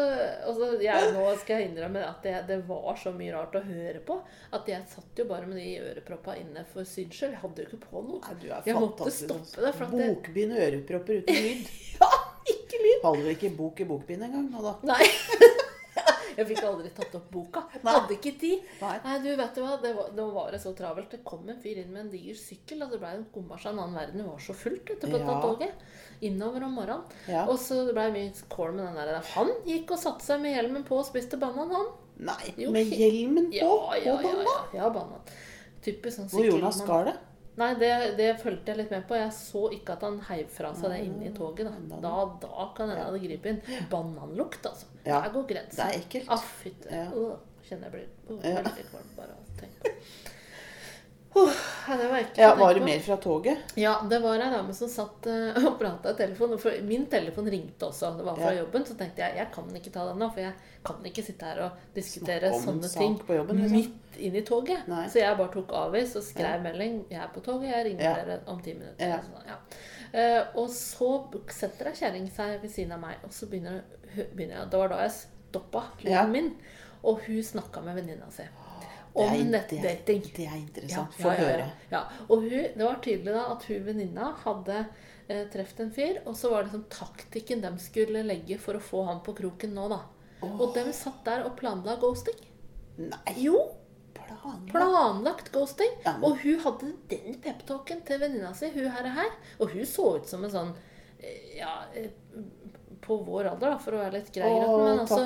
og så jeg, Nå skal jeg innrømme at det, det var så mye rart å høre på at jeg satt jo bare med de øreproppa inne for syns skyld. Jeg hadde jo ikke på noe. Nei, du Jeg måtte stoppe det, Bokbind ørepropper uten lyd. Ja, ikke lyd! Holder ikke bok i bokbind engang nå, da? Nei. Jeg fikk aldri tatt opp boka. Nei. Hadde ikke tid. Nei. Nei, du vet du hva, det var, det var så travelt. Det kom en fyr inn med en diger sykkel. og Det ble en kommasj av en annen verden. Det var så fullt ute på Ja. toget. Innover om morgenen. Ja. Og så det ble mye kål med den der. Han gikk og satte seg med hjelmen på og spiste banan, han. Nei, Jo, med hjelmen på? Ja, ja, på ja. banan? ja, ja banan. Typisk sånn Hvor Jonas sykkelmann. skar det? Nei, det, det fulgte jeg litt med på. Jeg så ikke at han heiv fra seg det inne i toget. Da, da, da kan hende det griper inn. Bananlukt, altså. Ja, Der går grensen. Det er ekkelt. Ah, fytte. Ja. Uh, kjenner jeg blir uh, veldig kvalm bare av å tenke på. Ja, det var Ja, Var det mer fra toget? Ja, det var ei dame som satt eh, og prata i telefonen. For min telefon ringte også. Det var fra Ja. jobben. Så tenkte jeg jeg kan ikke ta den nå, for jeg kan ikke sitte her og diskutere sånne ting jobben, liksom. midt inn i toget. Nei. Så jeg bare tok avis og skrev melding. 'Jeg er på toget. Jeg ringer Ja. dere om ti minutter.' Ja. og Sånn, ja. Eh, og så setter ei kjerring seg ved siden av meg, og så begynner, begynner jeg Det var da jeg stoppa turen Ja. min, og hun snakka med venninna si Det om er- nettdating. Det, det er interessant. Få høre. ja. Og hun, det var tydelig da at hun venninna hadde eh, truffet en fyr, og så var det liksom taktikken de skulle legge for å få han på kroken nå, da. Og de satt der og planla ghosting. Nei, Jo, Planlagt, planlagt ghosting. Ja, Og hun hadde den peptalken til venninna si, hun her og her. Og hun så ut som en sånn eh, Ja, eh, på vår alder, da, for å være litt grei. Men altså.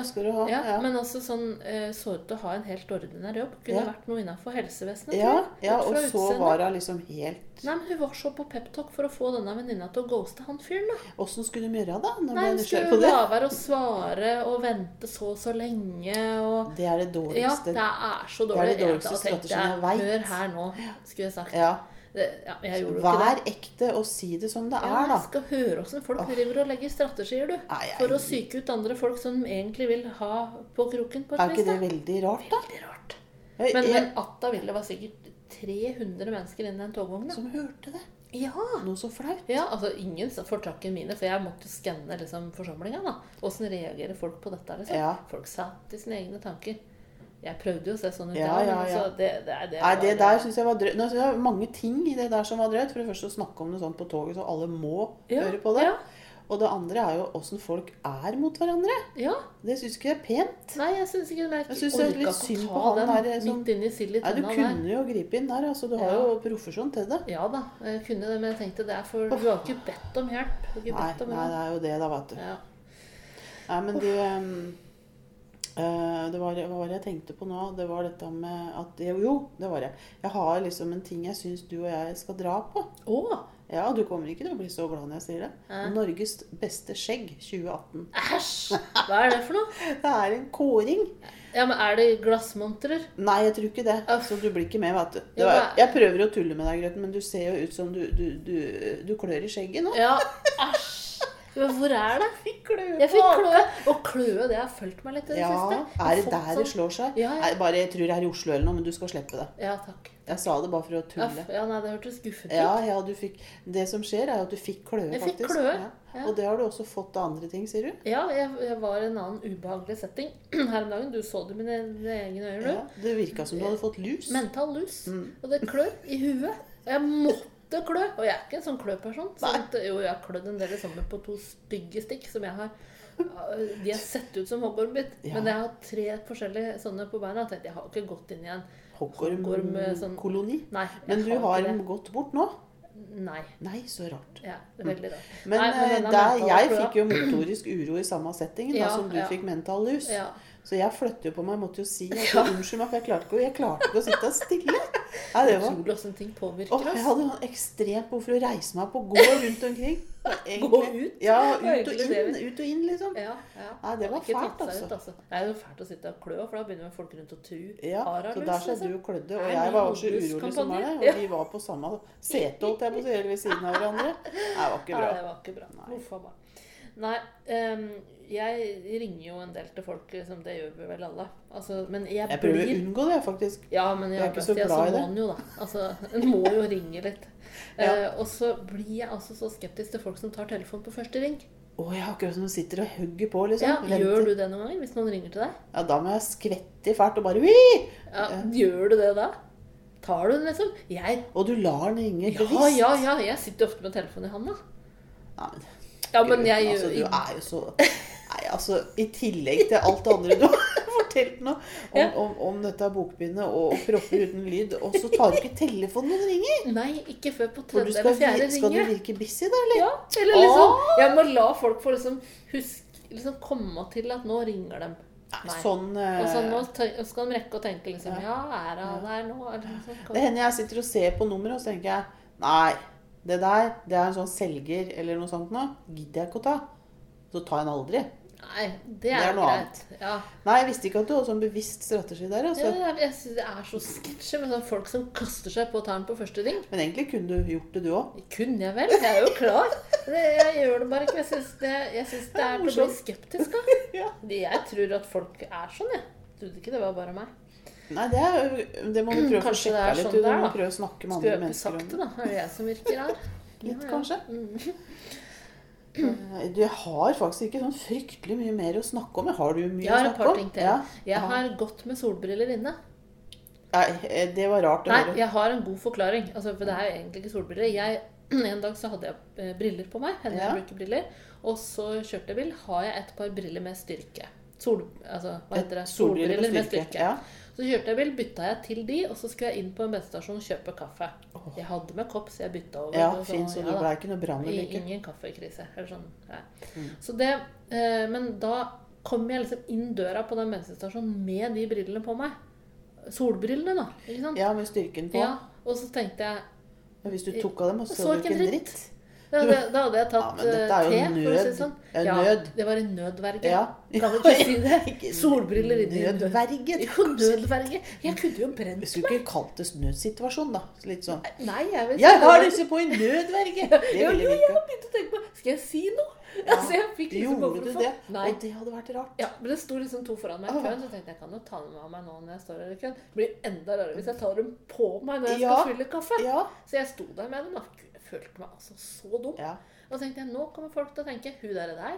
Ja, Ja. Men altså sånn eh, så ut til å ha en helt ordinær jobb. Kunne Ja. vært noe innafor helsevesenet. Ja, ja, og så utseendet. var hun liksom helt Nei, men Hun var så på peptalk for å få denne venninna til å ghoste han fyren. da. Åssen skulle hun gjøre da? Når Nei, Hun skulle la være å svare og vente så og så lenge. og... Det er det dårligste. Ja, det er så dårlig. Det er det dårligste strategien jeg vet. Hør her nå, skulle jeg sagt. Ja. Det, ja, jeg gjorde jo ikke Vær det. ekte og si det som det Ja, er, da. jeg skal høre åssen folk driver og legger strategier, du. Nei, jeg- For å psyke ut andre folk som egentlig vil ha på kroken på et Er ikke det veldig rart, da? Veldig rart. Men, jeg, men Atta ville var sikkert 300 mennesker inni den togvogna. som hørte det. Ja. Noe så flaut. Ja, altså ingen i mine, for jeg måtte skanne liksom, forsamlinga. da. Åssen reagerer folk på dette? liksom? Ja. Folk satt i sine egne tanker. Jeg prøvde jo å se sånn ut, Ja, ja, men ja. altså, det, det, det, Nei, det der syns jeg var drøyt. Nå, Det var mange ting i det der som var drøyt. For det første å snakke om det sånn på toget, så alle må Ja, høre på det. Ja, Og det andre er jo åssen folk er mot hverandre. ja. Det syns ikke jeg er pent. Nei, jeg syns ikke det. Jeg synes det er litt synd på han der som- midt inni sild i Du tunna der. kunne jo gripe inn der. altså Du har jo profesjon til det. Ja da, jeg kunne det, men jeg tenkte det er for Du har ikke bedt om hjelp. Du har ikke Nei, bedt om nei, det er jo det, da, vet du. Ja. Nei, men du eh, det var, Hva var det jeg tenkte på nå? Det var dette med at Jo, jo det var det. Jeg har liksom en ting jeg syns du og jeg skal dra på. Oh. Ja, du kommer ikke til å bli så glad når jeg sier det. Eh. Norges beste skjegg 2018. Æsj! Hva er det for noe? Det er en kåring. Ja, men Er det glassmontrer? Nei, jeg tror ikke det. Uff. Så du blir ikke med, vet du. Det var, jeg prøver å tulle med deg, Grøten, men du ser jo ut som du, du, du, du klør i skjegget nå. Ja, æsj! Hvor er det? Fikk kløe Jeg fikk kløe. Og kløe, det har fulgt meg litt i det Ja, siste. Er det der der det sånn- slår seg? Ja, ja. Bare, jeg tror det er i Oslo eller noe, men du skal slippe det. Ja, takk. Jeg sa det bare for å tulle. ja, nei, det hørtes guffent ut. Ja, ja, du fikk Det som skjer, er at du fikk kløe, Jeg fikk kløe, ja. Og det har du også fått av andre ting, sier du? Ja, jeg, jeg var i en annen ubehagelig setting her om dagen. Du så det med dine egne øyne. Ja, det virka som du hadde fått lus. Mental lus. Mm. Og det klør i huet. Jeg måtte klø. Og jeg er ikke en sånn kløperson. Så jo, jeg har klødd en del i sommer på to stygge stikk som jeg har De har sett ut som hoggormbitt. Ja. Men jeg har tre forskjellige sånne på beina. Jeg tenkte jeg har ikke gått inn i en hoggormkoloni. eh, sånn- Nei. Men du har har gått bort nå? Nei. Nei, så rart. Ja, veldig rart. Men, Nei, men eh, der, jeg fikk jo motorisk uro i samme settingen Ja, da, som du ja. fikk mental lus. Så jeg flyttet jo på meg, måtte jo si at Ja. unnskyld meg, for jeg klarte ikke, jeg klarte ikke å sitte stille. Nei, det var Utrolig åssen ting påvirker Åh, jeg hadde sånn ekstremt behov for å reise meg opp og gå rundt omkring. Egentlig- Gå ut? Ja, ut og inn, ut og inn, liksom. Ja, ja. Nei, det var fælt, altså. ut, altså. Det er fælt å sitte og klø, for da begynner folk rundt å tru. Ja, så der satt liksom? du og klødde, og jeg var også urolig som var. Ja. Og vi var på samme sete, holdt jeg på å si, ved siden av hverandre. Nei, det var ikke bra. Nei, det var ikke bra. Nei. Nei, ehm, jeg ringer jo en del til folk, liksom, det gjør vi vel alle. Altså, men jeg, Jeg prøver å unngå det, faktisk. Ja, men jeg, Jeg er ikke så glad i det. en jo, da. Altså, en må jo ringe litt. Ja. Eh, og så blir jeg altså så skeptisk til folk som tar telefonen på første ring. Å, jeg akkurat som du sitter og hugger på, liksom. Ja, Venter. Gjør du det noen ganger hvis noen ringer til deg? Ja, da må jeg skvette i fælt og bare Wii! Ja, Gjør du det da? Tar du den, liksom? Jeg Og du lar den ringe Ja, bevisst. ja, ja. Jeg sitter ofte med telefonen i handa. Nei, men, Ja, men jeg altså, du er jo så Nei, altså, i tillegg til alt det andre du har fortalt nå om, Ja. om, om dette bokbindet og propper uten lyd, og så tar du ikke telefonen når den ringer! Nei, ikke før på tredje eller fjerde ringer skal du virke busy, da, eller? Ja, eller liksom Jeg må la folk få liksom huske Liksom komme til at nå ringer dem. Nei. Sånn eh, Og så nå skal de rekke å tenke liksom Ja, er han der nå? Eller. Det hender jeg sitter og ser på nummeret, og så tenker jeg Nei, det der det er en sånn selger eller noe sånt nå. Gidder jeg ikke å ta. Så tar jeg den aldri. Nei, det Det er, er noe greit. Ja. Nei, jeg visste ikke at du hadde sånn bevisst strategi der. Ja, altså. jeg jeg syns det er så sketsjy med sånne folk som kaster seg på tærne på første ring. Men egentlig kunne du gjort det, du òg. Kunne jeg vel? Jeg er jo klar. Det, jeg gjør det bare ikke. Jeg syns det, jeg synes det er til å bli skeptisk av. Ja. Jeg tror at folk er sånn, jeg. Trodde ikke det var bare meg. Nei, det, er, det må vi prøve å få sånn det er litt. sånn Du, det er, du må prøve å snakke med Skulle andre jeg ikke mennesker sagt det, da? Er det jeg som virker rar? Litt, Ja, ja. kanskje. Mm. Eh, Du har faktisk ikke sånn fryktelig mye mer å snakke om. Har du mye å snakke par om? Ja. Jeg har gått med solbriller inne. Nei, eh, det var rart å Nei, høre. jeg har en god forklaring. Altså, for det er jo egentlig ikke solbriller. Jeg, en dag så hadde jeg eh, briller på meg. Hender Ja. jeg bruker briller. Og så kjørte jeg bil. Har jeg et par briller med styrke. Sol, altså, hva heter det? Et solbriller med styrke. Ja. Så kjørte jeg bil, bytta jeg til de, og så skulle jeg inn på en bensinstasjon og kjøpe kaffe. Jeg hadde med kopp, så jeg bytta over. ja, og så- fin, Så ja det ble ikke noe I- ikke? Ingen kaffekrise. Eller sånn. ja. Mm. Så det, eh, men da kom jeg liksom inn døra på den bensinstasjonen med de brillene på meg. Solbrillene, da. Ikke sant? Ja, med styrken på. Ja, og så tenkte jeg ja, hvis du tok av dem, så Så så du ikke en dritt. dritt. Da hadde, da hadde jeg Ja, tatt men dette er jo eh, te, å si det sånn. Ja, nød. det var en nødverge. Ja. Kan vi ikke si det? Solbriller inni nød. Nødverge. Jo, nødverge. Jeg kunne jo brent meg. skulle ikke kalt det nødsituasjon, da. Litt sånn Nei, jeg vil Jeg har lyst på en nødverge! Det Jo, ville jo, jeg har begynte å tenke på Skal jeg si noe? Ja. Altså, liksom Gjorde du det? Nei. Og det hadde vært rart. Ja, men det sto liksom to foran meg i køen, så tenkte jeg kan jo ta dem av meg nå når jeg står her i køen. Det blir enda rarere hvis jeg tar dem på meg når jeg Ja. skal fylle kaffe. Ja. Så jeg sto der med dem. da. Følte meg altså så dum. ja. Og så tenkte jeg nå kommer folk til å tenke hun der, der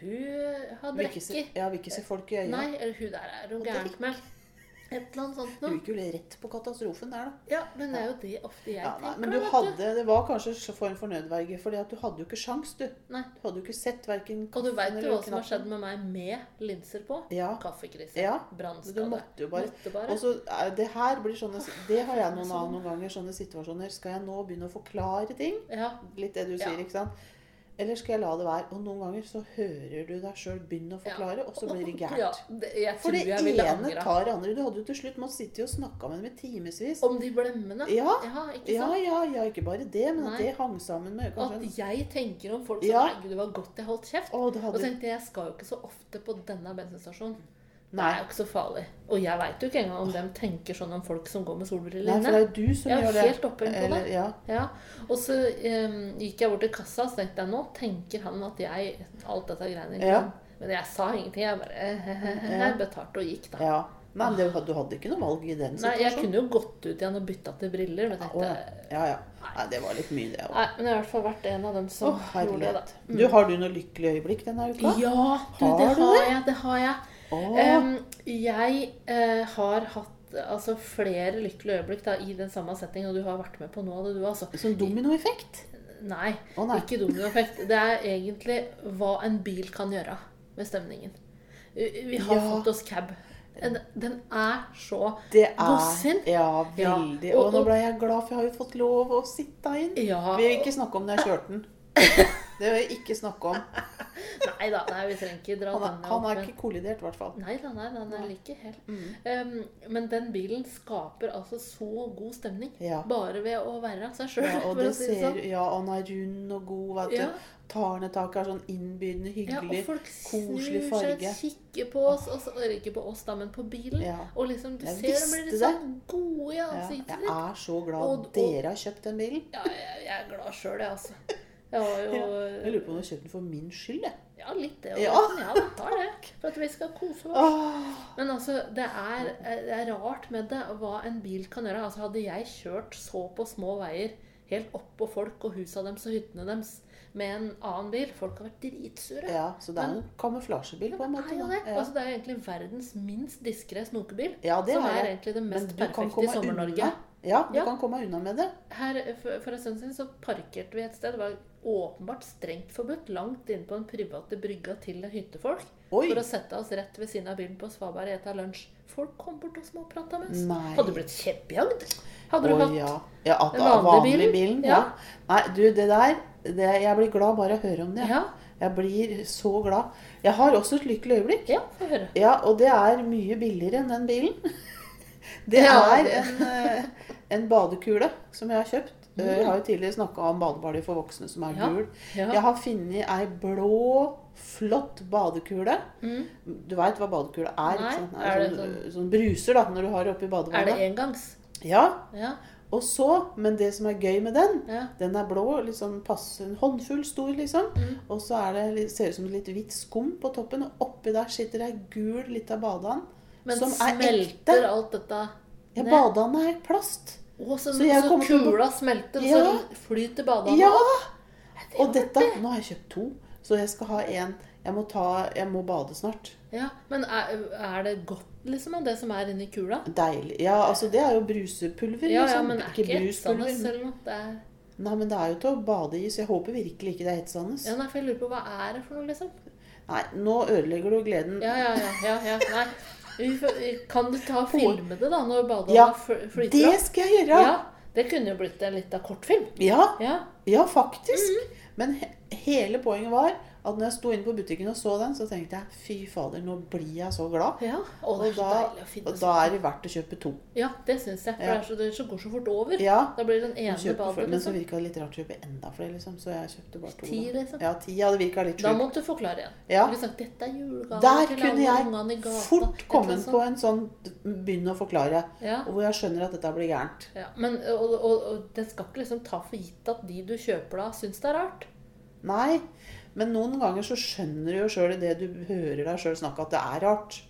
hun har Vil ikke se, drikke. ja, vil ikke se folk i øynene. Nei, eller hun der er hun gæren med. Et eller annet sånt Du gikk jo rett på katastrofen der, da. Ja, men det er jo det ofte jeg Ja, nei, tenker. men du hadde, det var kanskje en form for nødverge, at du hadde jo ikke sjans, du. Nei. Du hadde jo ikke sett verken Og du veit jo hva som har skjedd med meg med linser på. Ja. Kaffekrise. Ja, Brannskade. Måtte jo bare Måtte bare. Og så er det her blir sånne Det har jeg noen av noen ganger, sånne situasjoner. Skal jeg nå begynne å forklare ting? Ja. Litt det du sier, Ja. ikke sant? Eller skal jeg la det være? Og noen ganger så hører du deg sjøl begynne å forklare, og så blir det Ja, gærent. Ja, For det ene angre. tar andre. Du hadde jo til slutt måttet sitte og snakke med dem i timevis. Om de blemmene. Ja. ja ikke Ja, sant? ja, ja, ikke bare det, men Nei. at det hang sammen med kanskje At jeg tenker om folk som Ja. Nei, gud, det var godt jeg holdt kjeft. Å, hadde... Og så tenkte jeg jeg skal jo ikke så ofte på denne bensinstasjonen. Det er jo ikke så farlig. Og jeg veit jo ikke engang om de tenker sånn om folk som går med solbriller Nei, for det inne. er du som Jeg gjør det. helt på det. Ja. Ja. Og så um, gikk jeg bort til kassa og tenkte jeg, nå tenker han at jeg Alt dette greiene. Ja. Men jeg sa ingenting. Jeg bare eh, jeg betalte og gikk, da. ja. Men du hadde ikke noe valg i den situasjonen? Nei, jeg kunne jo gått ut igjen og bytta til briller, men tenkte ja, ja. Nei, det var litt mye, det òg. Nei, men jeg har i hvert fall vært en av dem som gjorde det, herlighet. Du, har du noe lykkelig øyeblikk denne uka? Ja, du, Har det du har jeg. Det har jeg. Å, Um, jeg uh, har hatt altså, flere lykkelige øyeblikk da, i den samme settingen, og du har vært med på noe av det, du altså. Som dominoeffekt? Nei, oh, nei. ikke dominoeffekt. Det er egentlig hva en bil kan gjøre med stemningen. Vi har Ja. fått oss cab. Den, Den er så Det er bossen. Ja, Ja, veldig. og- Og nå ble jeg glad, for jeg har jo fått lov å sitte inn. Ja. Vi vil ikke snakke om når jeg kjørte den. Det vil jeg ikke snakke om. Nei da, nei, vi trenger ikke dra Han opp. den han opp. er men- ikke kollidert, i hvert fall. Nei da, nei, den er like hel. Mm. Um, men den bilen skaper altså så god stemning. Ja. Bare ved å være seg sjøl. Ja, og det ser, ja, han er rund og god. Vet Ja. du. Tarnetaket er sånn innbydende, Ja, og hyggelig. folk koselig snur farge. seg, kikker på oss, og så, ikke på oss, da, men på bilen. Ja. Og liksom, du Jeg ser dem blir det. sånn gode i Ja, jeg er så glad Og- og- dere har kjøpt den bilen. Ja, jeg, jeg er glad sjøl, jeg, altså. Jeg jo Jeg lurer på om du har kjøpt den for min skyld. Jeg. Ja, litt det. Ja. ja, det har det. For at vi skal kose oss. Men altså, det er, det er rart med det, hva en bil kan gjøre. Altså, hadde jeg kjørt så på små veier, helt oppå folk og husa deres og hyttene deres, med en annen bil Folk har vært dritsure. ja, så det er en kamuflasjebil på en måte. Nei, det. Ja. Altså, det er jo egentlig verdens minst diskré snokebil. Ja, det som er er egentlig det mest perfekte i Sommer-Norge. Ja, du Ja. kan komme unna med det. Her, for, for en stund siden så parkerte vi et sted. Det var åpenbart strengt forbudt. Langt inne på den private brygga til hyttefolk. Oi. For å sette oss rett ved siden av bilen på Svaberg og ete lunsj. Folk kom bort og småprata med oss. Nei. Hadde du blitt kjeppjagd? Hadde du Å, hatt ja. ja, at den vanlige vanlig bilen? bilen? Ja. Ja. Nei, du, det der det, Jeg blir glad bare av å høre om det. Ja. Jeg blir så glad. Jeg har også et lykkelig øyeblikk. Ja, få høre. Ja, og det er mye billigere enn den bilen. Det er en, eh, en badekule som jeg har kjøpt. Eh, Jeg har jo tidligere snakka om badebalje for voksne som er Ja, gul. ja. Jeg har funnet ei blå flott badekule. Mm. Du veit hva badekule er? Nei, ikke sant? er sånn, sånn, sånn bruser da, når du har det oppi Er det engangs? Ja. Ja. Og så, men det som er gøy med den, ja. den er blå, liksom passe, en håndfull stor, liksom. Mm. Og så er det, ser det ut som litt hvitt skum på toppen, og oppi der sitter det ei gul lita badeand. Men Som er smelter ekte. alt dette Ja, ned? badeanda er plast. Å, så, Så så kula på... smelter, og Ja. så flyter badevannet Ja! opp? Det Og dette det. Nå har jeg kjøpt to, så jeg skal ha en. Jeg må, ta, jeg må bade snart. Ja, Men er, er det godt, liksom, av det som er inni kula? Deilig. Ja, altså det er jo brusepulver. Ja, ja, liksom. men er ikke ikke eller noe? Det er, Nei, men det er jo til å bade i, så jeg håper virkelig ikke det er etsende. ja, nei, for jeg lurer på hva er det for noe, liksom? Nei, nå ødelegger du gleden. Ja, ja, ja. ja, ja. Nei. Kan du ta og filme det, da, når badevannet Ja, flyter opp? Det skal jeg gjøre. Ja, det kunne jo blitt en liten kortfilm. Ja, Ja. ja faktisk. Mhm. Men he hele poenget var at når jeg sto inne på butikken og så den, så tenkte jeg fy fader, nå blir jeg så glad. ja. og, Og så da, deilig å finne og da er det verdt å kjøpe to. Ja, det syns jeg. For Ja. det, så, det så går så fort over. Ja, Da blir den ene badet for, men så liksom. virka det litt rart å kjøpe enda flere, liksom. Så jeg kjøpte bare to. Ti, liksom. Ja, ti. Ja, det virka litt Da måtte du forklare igjen. Ja. Du sagt dette er julegave Der til kunne jeg gata. fort kommet på en sånn begynne å forklare, Ja. hvor jeg skjønner at dette blir gærent. Ja, men, og, og, og det skal ikke liksom ta for gitt at de du kjøper da, syns det er rart. Nei, men noen ganger så skjønner du jo sjøl i det du hører deg sjøl snakke, at det er rart.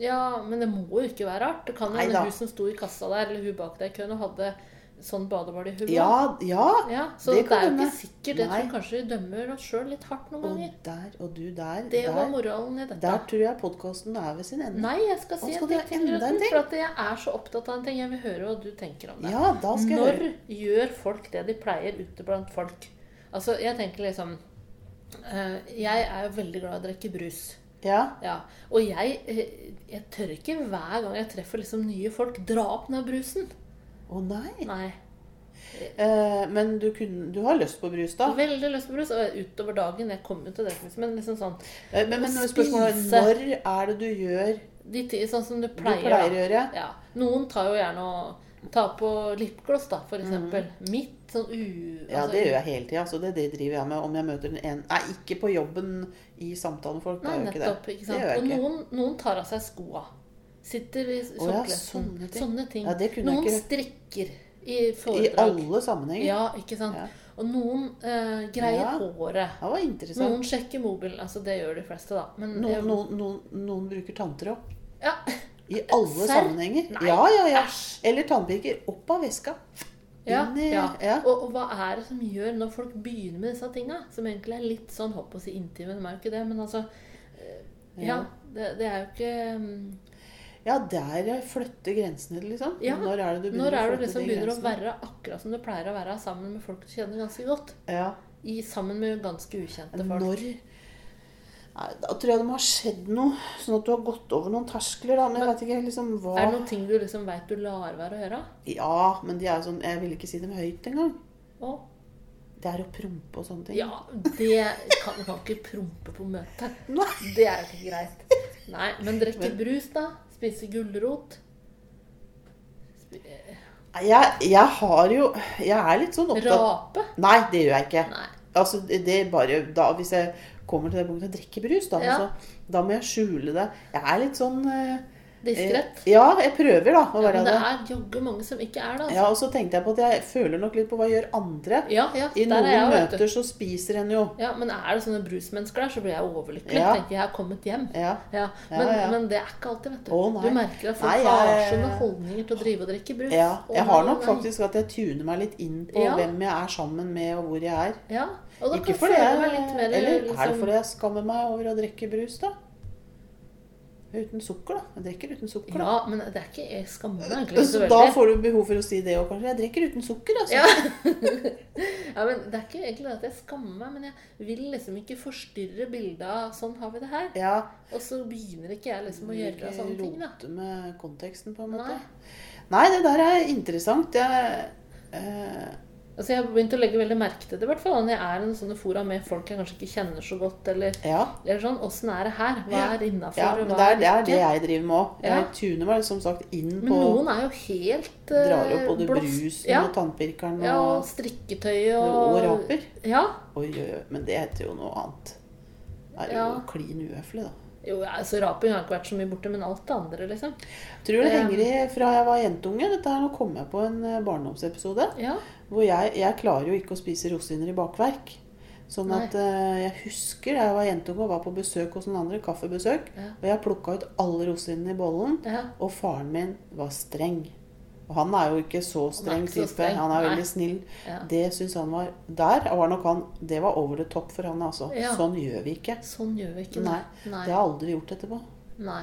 Ja, men det må jo ikke være rart. Det kan hende hun som sto i kassa der, eller hun bak deg i køen og hadde sånn badeball i. Ja, ja. ja, så det det, kan er jo ikke sikkert. Jeg tror kanskje vi dømmer oss sjøl litt hardt noen Og ganger. der og du der. Det var moralen i dette. der tror jeg podkasten er ved sin ende. Nei, jeg skal si skal en ting enda en ting? For at jeg er så opptatt av en ting. Jeg vil høre hva du tenker om det. Ja, da skal jeg Når høre. gjør folk det de pleier ute blant folk? Altså, jeg tenker liksom Jeg er jo veldig glad i å drikke brus. Ja. Ja, Og jeg, eh, jeg tør ikke hver gang jeg treffer liksom nye folk, dra opp den brusen. Å nei. Nei. Eh, men du, kunne, du har lyst på brus, da? Veldig lyst på brus. Og utover dagen Jeg kommer jo til det, liksom, men liksom sånn Eh, men, men spørsmålet når er det du gjør de Sånn som du du pleier. pleier å gjøre? Ja. Noen tar jo gjerne og tar på lipgloss, da, for eksempel. Mitt sånn u... Altså, Ja, det gjør jeg hele tida. Så det, det driver jeg med om jeg møter en Nei, ikke på jobben i samtale med folk. Nei, gjør jeg ikke nettopp. sant? Og ikke. noen, noen tar av seg skoa. Sitter i Å ja, sånne ting. Sånne ting. Ja, noen ikke- strikker i foredrag. I alle sammenhenger. Ja, ikke sant. Ja. Og noen eh, greier Ja. håret. Det var interessant. Noen sjekker mobilen. Altså, det gjør de fleste, da. Men Noen, noen, noen, noen bruker tanntråd. Ja. I alle Serr? sammenhenger. Nei, Ja, ja, ja. Eller tannpirker opp av veska. Ja, Inn i- ja. ja. Og, og hva er det som gjør når folk begynner med disse tinga? Som egentlig er litt sånn hopp og si intime. De er jo ikke det, men altså eh, Ja. Det, det er jo ikke mm, Ja, der flytter grensene, liksom. Ja, Når er det du Når begynner det å du liksom begynner å være akkurat som du pleier å være sammen med folk du kjenner ganske godt? Ja. I, sammen med ganske ukjente folk. Når Da tror jeg det må ha skjedd noe, sånn at du har gått over noen terskler. da, Men jeg vet ikke liksom hva Er det noen ting du liksom veit du lar være å gjøre? Ja, men de er sånn Jeg vil ikke si dem høyt engang. Å, Det er å prompe og sånne ting. ja, det kan du kan ikke prompe på møte. Nei. Det er jo ikke greit. Nei, men drikke brus, da? Spise gulrot? Sp- Jeg, jeg har jo Jeg er litt sånn opptatt Rape? Nei, det gjør jeg ikke. Nei. Altså, det er bare da, Hvis jeg kommer til det punktet å drikke brus, da, Ja. altså, da må jeg skjule det. Jeg er litt sånn eh, Diskrett? eh, Ja, jeg prøver da å Ja, være men det det. er jaggu mange som ikke er det. Altså. Ja. Og så tenkte jeg på at jeg føler nok litt på hva gjør andre. Ja, ja, I noen jeg, vet møter så spiser en jo. Ja, Men er det sånne brusmennesker der, så blir jeg overlykkelig. Ja. Tenker jeg har kommet hjem. Ja. Ja, men, men det er ikke alltid, vet du. Å, du merker at folk har jeg- sånne holdninger til å drive og drikke brus. ja. Jeg har nok faktisk at jeg tuner meg litt inn på hvem jeg er sammen med, og hvor jeg er. Ja, og da Ikke kan jeg fordi jeg, meg litt mer eller er det liksom, fordi jeg skammer meg over å drikke brus, da? Uten sukker, da. Jeg drikker uten sukker. da. Ja, men det er ikke meg egentlig så da får du behov for å si det òg, kanskje. Jeg drikker uten sukker, altså. Ja. ja, men Det er ikke egentlig at jeg skammer meg, men jeg vil liksom ikke forstyrre bildet av sånn har vi det her. Ja, Og så begynner ikke jeg liksom å gjøre sånne ting, da. rote med konteksten, på en måte. Nei. Nei, det der er interessant. Jeg, eh, Altså Jeg har begynt å legge veldig merke til det, i hvert fall når jeg er i en sånne fora med folk jeg kanskje ikke kjenner så godt. Eller, ja. eller sånn, Åssen er det her? Hva er innafor, ja, og det er, det er det jeg driver med òg. Jeg tuner meg som sagt inn på Men noen er jo helt uh, Drar opp både blåst- brusen ja, og tannpirkeren ja, og strikketøyet strikketøy og og raper. Ja. Oi, oi, oi. Men det heter jo noe annet. Det er jo Ja. klin uhøflig, da. Jo, altså raping har ikke vært så mye borte, men alt det andre, liksom. Tror det Eh. henger i fra jeg var jentunge. Dette her, Nå kom jeg på en eh, barndomsepisode. Ja. Hvor jeg, jeg klarer jo ikke å spise rosiner i bakverk. Sånn Nei. at eh, jeg husker da jeg var jentunge og var på besøk hos noen andre, kaffebesøk, Ja. og jeg plukka ut alle rosinene i bollen, ja. og faren min var streng. Og han er jo ikke så streng type. streng, Han er veldig snill. ja. Det syns han var Der var nok han Det var over the top for han, altså. Ja. Sånn gjør vi ikke. Sånn gjør vi ikke. Nei. Nei. Det har jeg aldri gjort etterpå. Nei.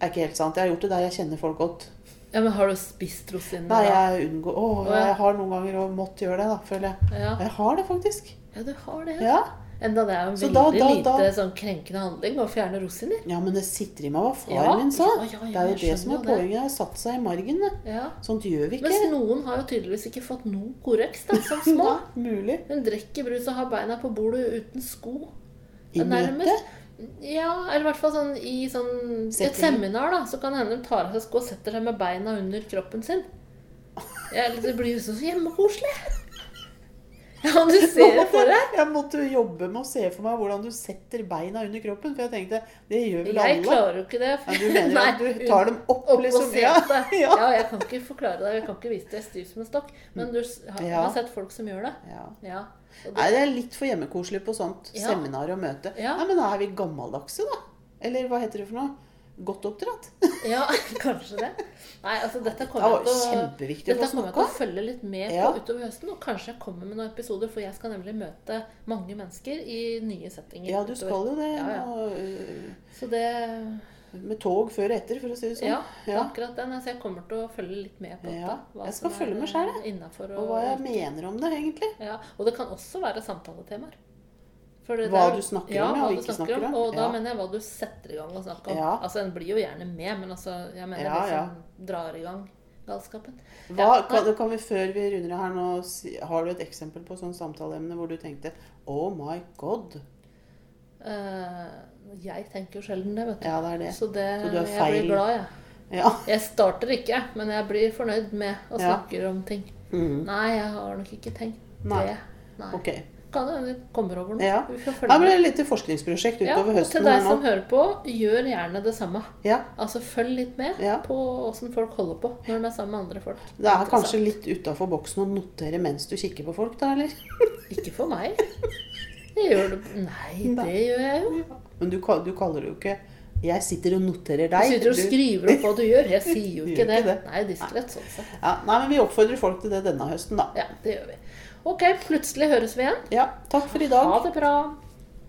Det er ikke helt sant. Jeg har gjort det der jeg kjenner folk godt. Ja, men har du spist rosiner? Nei, jeg unngår Å, jeg har noen ganger måttet gjøre det, da, føler jeg. Ja. Jeg har det faktisk. ja, du har det. Ja. Enda det er en veldig da- da- lite sånn krenkende handling å fjerne rosiner. Ja, men det sitter i meg hva faren Ja, min sa. ja, det er jo det som er poenget. Det har satt seg i margen. Sånt gjør vi ikke. Mens noen har jo tydeligvis ikke fått noe korreks da, som små. da, mulig. Hun drikker brus og har beina på bordet uten sko. I møte. Ja, eller i hvert fall sånn i sånn et seminar, da. Så kan hende hun tar av seg sko og setter seg med beina under kroppen sin. Ja, det blir jo så hjemmekoselig. Ja, du ser det for deg. Jeg måtte jobbe med å se for meg hvordan du setter beina under kroppen. For jeg tenkte det gjør vel Jeg alle. klarer jo ikke det. Ja, du mener Nei, at du tar dem opp, opp liksom? Ja. Ja. Jeg kan ikke forklare det. Jeg kan ikke vise det stiv som en stokk. Men du har, Ja. har sett folk som gjør det. Ja. Ja. Det... Nei, det, er litt for hjemmekoselig på sånt seminar og møte. Ja. Nei, men da er vi gammeldagse, da? Eller hva heter det for noe? Godt oppdratt? ja, kanskje det. Nei, altså dette Det kommer jeg til dette kommer jeg til å følge litt med Ja. utover høsten. Og kanskje jeg kommer med noen episoder, for jeg skal nemlig møte mange mennesker i nye settinger. Ja, du utover. skal jo det. Ja, ja. nå, øh, Så det Med tog før og etter, for å si det sånn. Ja, det er akkurat det. Nei, Så jeg kommer til å følge litt med på dette. Jeg skal følge med selv, jeg. innenfor Og hva jeg mener om det, egentlig. Ja, og det kan også være samtaletemaer. Hva der- du snakker ja, om, og ikke snakker snakker om. Og da Ja. mener jeg hva du setter i gang å snakke om. Ja. Altså, En blir jo gjerne med, men altså, jeg mener Ja, det som drar i gang galskapen. Hva, kan, kan vi før vi runder her nå, Har du et eksempel på sånn samtaleemne hvor du tenkte Oh my God. Uh, jeg tenker jo sjelden det, vet du. Ja, det er det. Så det, Så du er feil. jeg blir glad, jeg. Ja. Jeg starter ikke, men jeg blir fornøyd med å snakke om ting. Mm. Nei, jeg har nok ikke tenkt Nei. det. Nei. Ok. Kan det hende vi kommer over noe. Ja. Følge men det et lite forskningsprosjekt Ja, høsten. og til deg som hører på, gjør gjerne det samme. Ja, Altså Følg litt med Ja. på åssen folk holder på når de er sammen med andre folk. Det er kanskje litt utafor boksen å notere mens du kikker på folk, da, eller? Ikke for meg. Det gjør du Nei, det gjør jeg jo. Men du, du kaller det jo ikke 'Jeg sitter og noterer deg'. Du sitter og skriver opp hva du gjør. Jeg sier jo Du ikke det. det. Nei, diskrét sånn sett. Ja, nei, men vi oppfordrer folk til det denne høsten, da. Ja, det gjør vi. Ok, plutselig høres vi igjen. Ja, takk for i dag. Ha det bra.